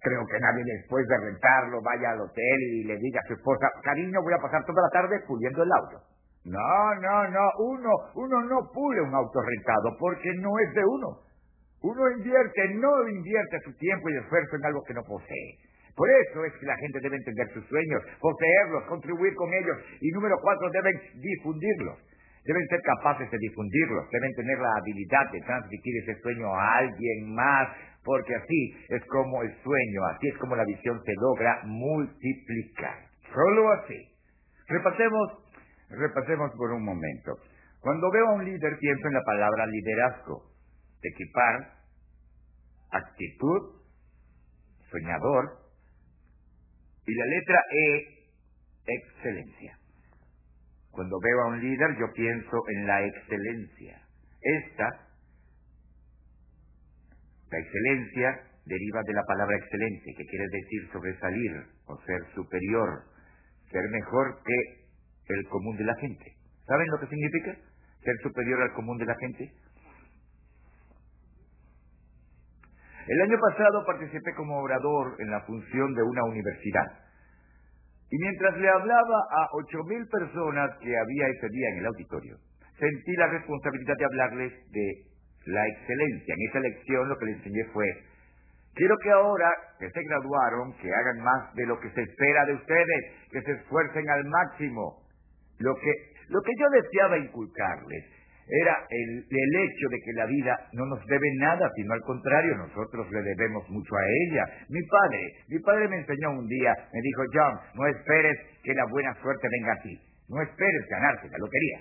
Creo que nadie después de rentarlo vaya al hotel y le diga a su esposa, cariño, voy a pasar toda la tarde puliendo el auto. No, no, no, uno, uno no pule un auto rentado porque no es de uno. Uno invierte, no invierte su tiempo y esfuerzo en algo que no posee. Por eso es que la gente debe entender sus sueños, poseerlos, contribuir con ellos. Y número cuatro, deben difundirlos. Deben ser capaces de difundirlos, deben tener la habilidad de transmitir ese sueño a alguien más, porque así es como el sueño, así es como la visión se logra multiplicar. Solo así. Repasemos, repasemos por un momento. Cuando veo a un líder pienso en la palabra liderazgo, equipar, actitud, soñador, y la letra E, excelencia. Cuando veo a un líder yo pienso en la excelencia. Esta, la excelencia, deriva de la palabra excelente, que quiere decir sobresalir o ser superior, ser mejor que el común de la gente. ¿Saben lo que significa? Ser superior al común de la gente. El año pasado participé como orador en la función de una universidad. Y mientras le hablaba a ocho mil personas que había ese día en el auditorio, sentí la responsabilidad de hablarles de la excelencia. En esa lección lo que le enseñé fue, quiero que ahora que se graduaron, que hagan más de lo que se espera de ustedes, que se esfuercen al máximo. Lo que, lo que yo deseaba inculcarles era el, hecho de que la vida no nos debe nada, sino al contrario, nosotros le debemos mucho a ella. Mi padre, mi padre me enseñó un día, me dijo, John, no esperes que la buena suerte venga a ti, no esperes ganarse la lotería.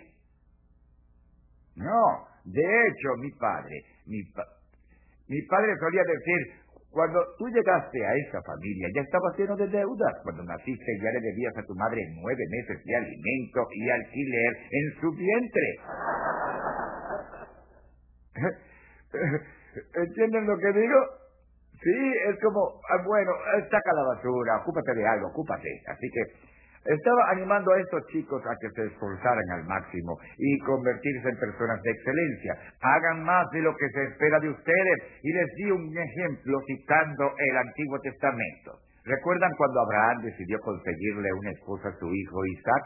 No, de hecho, mi padre, mi, mi padre solía decir, cuando tú llegaste a esa familia, ya estabas lleno de deudas. Cuando naciste, ya le debías a tu madre nueve meses de alimento y alquiler en su vientre. [laughs] ¿Entienden lo que digo? Sí, es como, ah, bueno, saca la basura, ocúpate de algo, ocúpate. Así que estaba animando a estos chicos a que se esforzaran al máximo y convertirse en personas de excelencia. Hagan más de lo que se espera de ustedes. Y les di un ejemplo citando el Antiguo Testamento. ¿Recuerdan cuando Abraham decidió conseguirle una esposa a su hijo Isaac?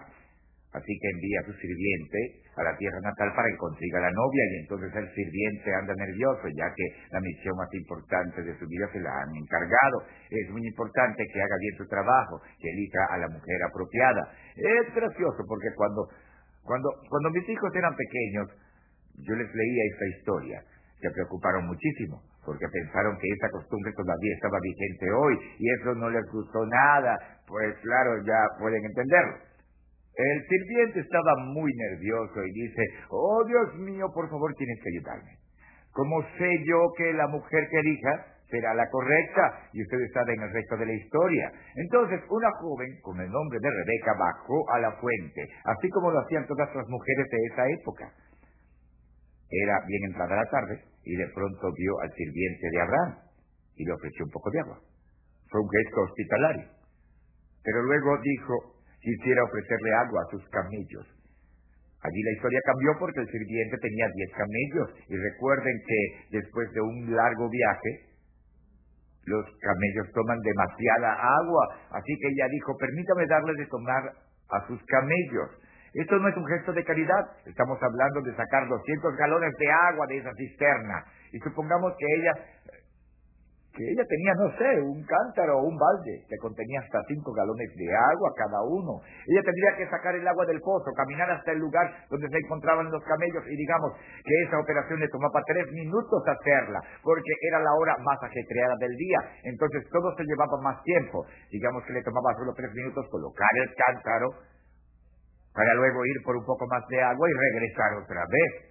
Así que envía a su sirviente a la tierra natal para que consiga la novia y entonces el sirviente anda nervioso ya que la misión más importante de su vida se la han encargado. Es muy importante que haga bien su trabajo, que elija a la mujer apropiada. Es gracioso porque cuando, cuando, cuando mis hijos eran pequeños, yo les leía esta historia. Se preocuparon muchísimo porque pensaron que esa costumbre todavía estaba vigente hoy y eso no les gustó nada. Pues claro, ya pueden entenderlo. El sirviente estaba muy nervioso y dice, oh Dios mío, por favor tienes que ayudarme. ¿Cómo sé yo que la mujer que elija será la correcta? Y ustedes saben el resto de la historia. Entonces, una joven con el nombre de Rebeca bajó a la fuente, así como lo hacían todas las mujeres de esa época. Era bien entrada la tarde y de pronto vio al sirviente de Abraham y le ofreció un poco de agua. Fue un gesto hospitalario. Pero luego dijo, quisiera ofrecerle agua a sus camellos. Allí la historia cambió porque el sirviente tenía diez camellos y recuerden que después de un largo viaje, los camellos toman demasiada agua, así que ella dijo, permítame darle de tomar a sus camellos. Esto no es un gesto de caridad, estamos hablando de sacar 200 galones de agua de esa cisterna. Y supongamos que ella que ella tenía, no sé, un cántaro o un balde que contenía hasta cinco galones de agua cada uno. Ella tendría que sacar el agua del pozo, caminar hasta el lugar donde se encontraban los camellos y digamos que esa operación le tomaba tres minutos hacerla, porque era la hora más ajetreada del día. Entonces todo se llevaba más tiempo. Digamos que le tomaba solo tres minutos colocar el cántaro para luego ir por un poco más de agua y regresar otra vez.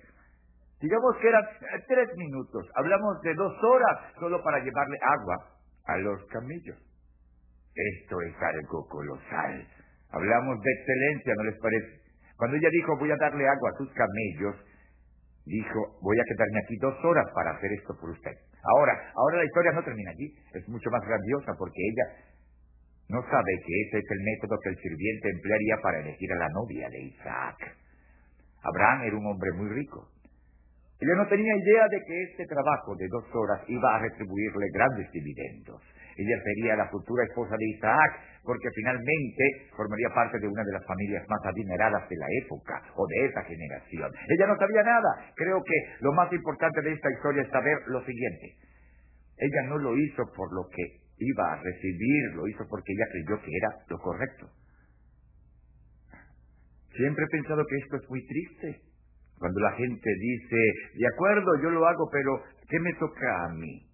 Digamos que eran eh, tres minutos. Hablamos de dos horas solo para llevarle agua a los camellos. Esto es algo colosal. Hablamos de excelencia, ¿no les parece? Cuando ella dijo voy a darle agua a sus camellos, dijo voy a quedarme aquí dos horas para hacer esto por usted. Ahora, ahora la historia no termina allí. Es mucho más grandiosa porque ella no sabe que ese es el método que el sirviente emplearía para elegir a la novia de Isaac. Abraham era un hombre muy rico. Ella no tenía idea de que este trabajo de dos horas iba a retribuirle grandes dividendos. Ella sería la futura esposa de Isaac, porque finalmente formaría parte de una de las familias más adineradas de la época o de esa generación. Ella no sabía nada. Creo que lo más importante de esta historia es saber lo siguiente. Ella no lo hizo por lo que iba a recibir, lo hizo porque ella creyó que era lo correcto. Siempre he pensado que esto es muy triste. Cuando la gente dice, de acuerdo, yo lo hago, pero ¿qué me toca a mí?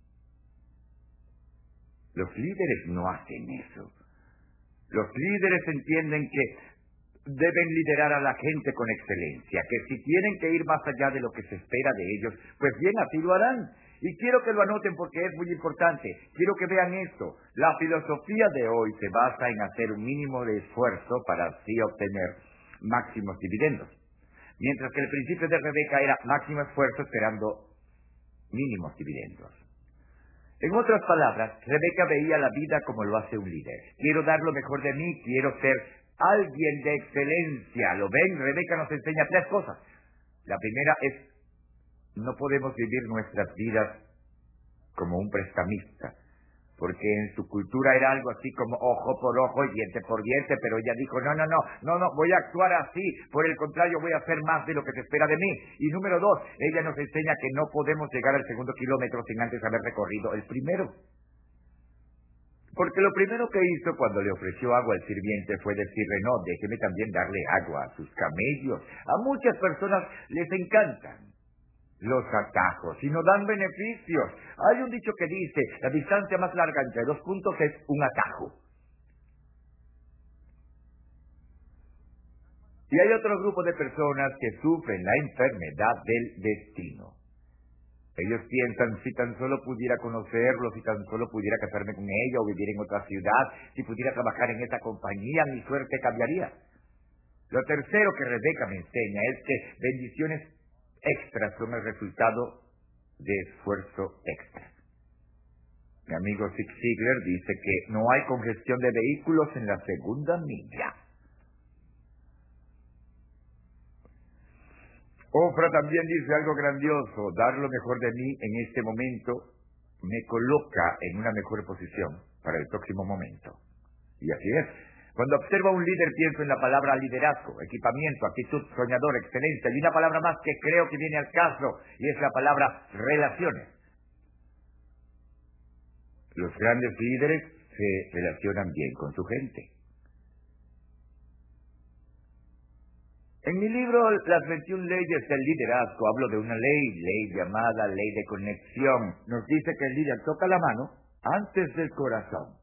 Los líderes no hacen eso. Los líderes entienden que deben liderar a la gente con excelencia, que si tienen que ir más allá de lo que se espera de ellos, pues bien, así lo harán. Y quiero que lo anoten porque es muy importante. Quiero que vean esto. La filosofía de hoy se basa en hacer un mínimo de esfuerzo para así obtener máximos dividendos. Mientras que el principio de Rebeca era máximo esfuerzo esperando mínimos dividendos. En otras palabras, Rebeca veía la vida como lo hace un líder. Quiero dar lo mejor de mí, quiero ser alguien de excelencia. ¿Lo ven? Rebeca nos enseña tres cosas. La primera es, no podemos vivir nuestras vidas como un prestamista porque en su cultura era algo así como ojo por ojo y diente por diente, pero ella dijo, no, no, no, no, no, voy a actuar así, por el contrario voy a hacer más de lo que se espera de mí. Y número dos, ella nos enseña que no podemos llegar al segundo kilómetro sin antes haber recorrido el primero. Porque lo primero que hizo cuando le ofreció agua al sirviente fue decirle, no, déjeme también darle agua a sus camellos. A muchas personas les encantan los atajos y no dan beneficios. Hay un dicho que dice, la distancia más larga entre dos puntos es un atajo. Y hay otro grupo de personas que sufren la enfermedad del destino. Ellos piensan, si tan solo pudiera conocerlo, si tan solo pudiera casarme con ella o vivir en otra ciudad, si pudiera trabajar en esa compañía, mi suerte cambiaría. Lo tercero que Rebeca me enseña es que bendiciones extras son el resultado de esfuerzo extra. Mi amigo Zig Ziglar dice que no hay congestión de vehículos en la segunda milla. Ofra también dice algo grandioso, dar lo mejor de mí en este momento me coloca en una mejor posición para el próximo momento. Y así es. Cuando observo a un líder pienso en la palabra liderazgo, equipamiento, actitud, soñador, excelencia y una palabra más que creo que viene al caso y es la palabra relaciones. Los grandes líderes se relacionan bien con su gente. En mi libro Las 21 leyes del liderazgo hablo de una ley, ley llamada ley de conexión. Nos dice que el líder toca la mano antes del corazón.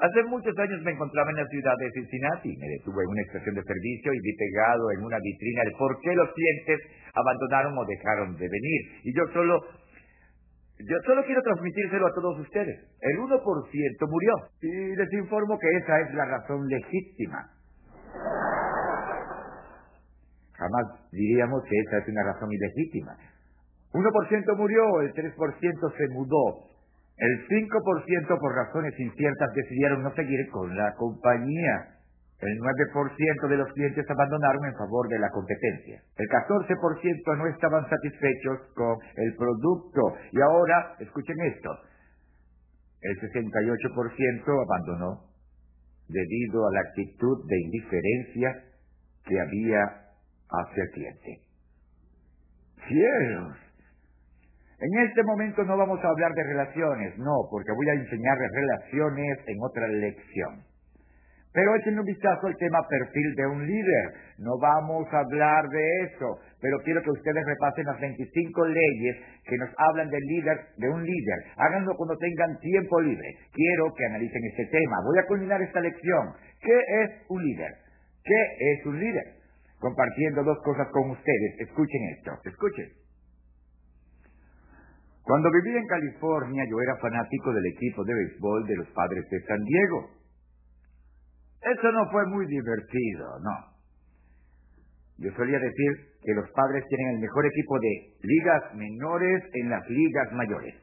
Hace muchos años me encontraba en la ciudad de Cincinnati. Me detuve en una estación de servicio y vi pegado en una vitrina el por qué los clientes abandonaron o dejaron de venir. Y yo solo, yo solo quiero transmitírselo a todos ustedes. El 1% murió. Y les informo que esa es la razón legítima. jamás diríamos que esa es una razón ilegítima. 1% murió, el 3% se mudó. El 5% por razones inciertas decidieron no seguir con la compañía. El 9% de los clientes abandonaron en favor de la competencia. El 14% no estaban satisfechos con el producto. Y ahora, escuchen esto, el 68% abandonó debido a la actitud de indiferencia que había hacia el cliente. ¡Cielos! En este momento no vamos a hablar de relaciones, no, porque voy a enseñarles relaciones en otra lección. Pero echen un vistazo al tema perfil de un líder. No vamos a hablar de eso, pero quiero que ustedes repasen las 25 leyes que nos hablan del líder, de un líder. Háganlo cuando tengan tiempo libre. Quiero que analicen este tema. Voy a culminar esta lección. ¿Qué es un líder? ¿Qué es un líder? Compartiendo dos cosas con ustedes. Escuchen esto. Escuchen. Cuando vivía en California, yo era fanático del equipo de béisbol de los padres de San Diego. Eso no fue muy divertido, no. Yo solía decir que los padres tienen el mejor equipo de ligas menores en las ligas mayores.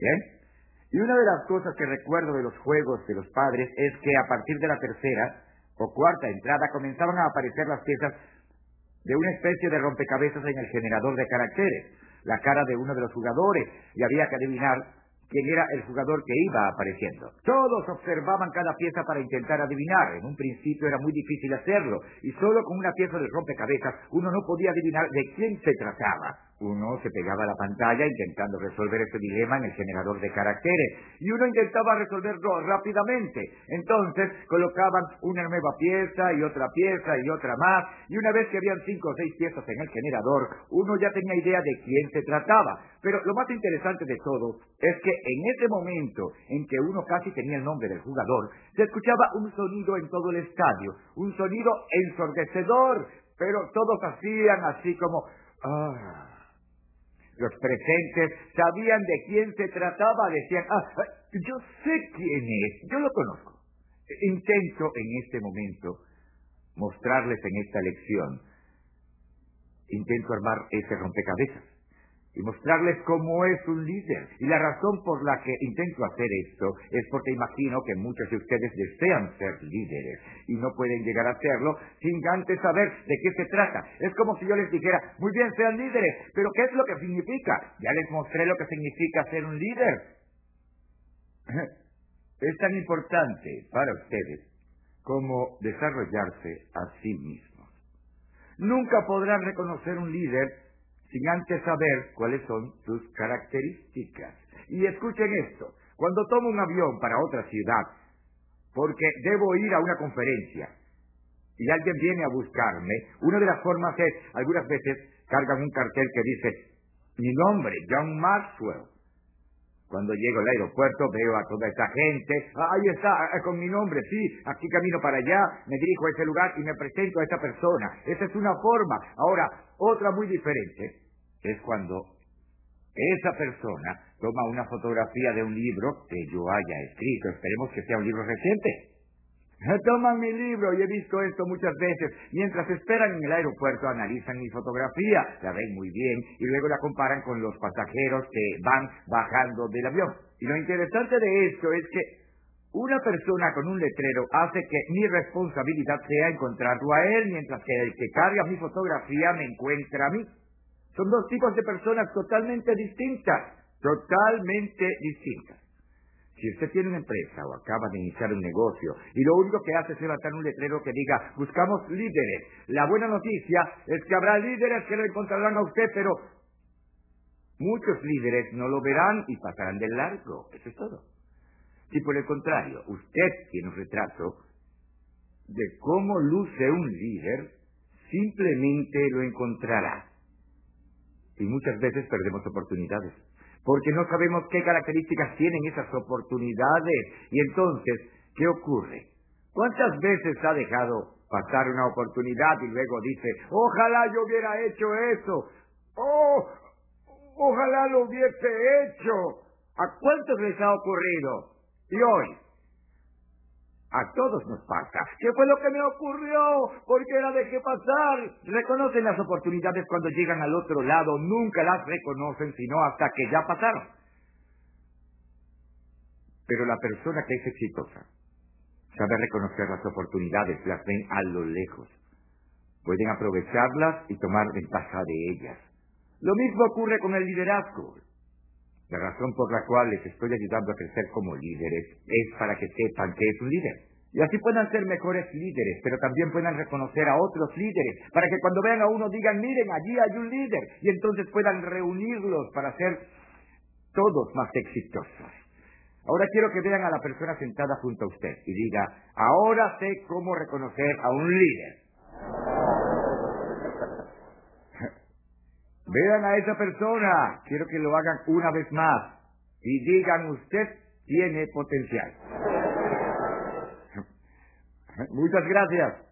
¿bien? Y una de las cosas que recuerdo de los juegos de los padres es que a partir de la tercera o cuarta entrada comenzaban a aparecer las piezas de una especie de rompecabezas en el generador de caracteres, la cara de uno de los jugadores, y había que adivinar quién era el jugador que iba apareciendo. Todos observaban cada pieza para intentar adivinar. En un principio era muy difícil hacerlo, y solo con una pieza de rompecabezas uno no podía adivinar de quién se trataba. Uno se pegaba a la pantalla intentando resolver ese dilema en el generador de caracteres y uno intentaba resolverlo rápidamente. Entonces colocaban una nueva pieza y otra pieza y otra más y una vez que habían cinco o seis piezas en el generador, uno ya tenía idea de quién se trataba. Pero lo más interesante de todo es que en ese momento en que uno casi tenía el nombre del jugador, se escuchaba un sonido en todo el estadio, un sonido ensordecedor, pero todos hacían así como... Ah, los presentes sabían de quién se trataba, decían, ah, ah, yo sé quién es, yo lo conozco. Intento en este momento mostrarles en esta lección, intento armar ese rompecabezas y mostrarles cómo es un líder. Y la razón por la que intento hacer esto es porque imagino que muchos de ustedes desean ser líderes y no pueden llegar a serlo sin antes saber de qué se trata. Es como si yo les dijera, muy bien, sean líderes, pero ¿qué es lo que significa? Ya les mostré lo que significa ser un líder. [laughs] Es tan importante para ustedes como desarrollarse a sí mismos. Nunca podrán reconocer un líder sin antes saber cuáles son sus características. Y escuchen esto, cuando tomo un avión para otra ciudad, porque debo ir a una conferencia, y alguien viene a buscarme, una de las formas es, algunas veces cargan un cartel que dice, mi nombre, John Maxwell. Cuando llego al aeropuerto veo a toda esta gente, ahí está, eh, con mi nombre, sí, aquí camino para allá, me dirijo a ese lugar y me presento a esta persona. Esa es una forma. Ahora, otra muy diferente es cuando esa persona toma una fotografía de un libro que yo haya escrito. Esperemos que sea un libro reciente. [laughs] Toman mi libro y he visto esto muchas veces. Mientras esperan en el aeropuerto analizan mi fotografía, la ven muy bien y luego la comparan con los pasajeros que van bajando del avión. Y lo interesante de esto es que una persona con un letrero hace que mi responsabilidad sea encontrarlo a él, mientras que el que carga mi fotografía me encuentra a mí. Son dos tipos de personas totalmente distintas, totalmente distintas. Si usted tiene una empresa o acaba de iniciar un negocio y lo único que hace es levantar un letrero que diga, buscamos líderes, la buena noticia es que habrá líderes que lo encontrarán a usted, pero muchos líderes no lo verán y pasarán de largo. Eso es todo. Si por el contrario usted tiene un retrato de cómo luce un líder, simplemente lo encontrará. Y muchas veces perdemos oportunidades. Porque no sabemos qué características tienen esas oportunidades. Y entonces, ¿qué ocurre? ¿Cuántas veces ha dejado pasar una oportunidad y luego dice, ojalá yo hubiera hecho eso? ¡Oh! Ojalá lo hubiese hecho. ¿A cuántos les ha ocurrido? Y hoy, A todos nos pasa. ¿Qué fue lo que me ocurrió? ¿Por qué la dejé pasar? Reconocen las oportunidades cuando llegan al otro lado. Nunca las reconocen sino hasta que ya pasaron. Pero la persona que es exitosa sabe reconocer las oportunidades, las ven a lo lejos. Pueden aprovecharlas y tomar ventaja de ellas. Lo mismo ocurre con el liderazgo. La razón por la cual les estoy ayudando a crecer como líderes es para que sepan que es un líder. Y así puedan ser mejores líderes, pero también puedan reconocer a otros líderes, para que cuando vean a uno digan, miren, allí hay un líder, y entonces puedan reunirlos para ser todos más exitosos. Ahora quiero que vean a la persona sentada junto a usted y diga, ahora sé cómo reconocer a un líder. Vean a esa persona. Quiero que lo hagan una vez más. Y digan, usted tiene potencial. [laughs] Muchas gracias.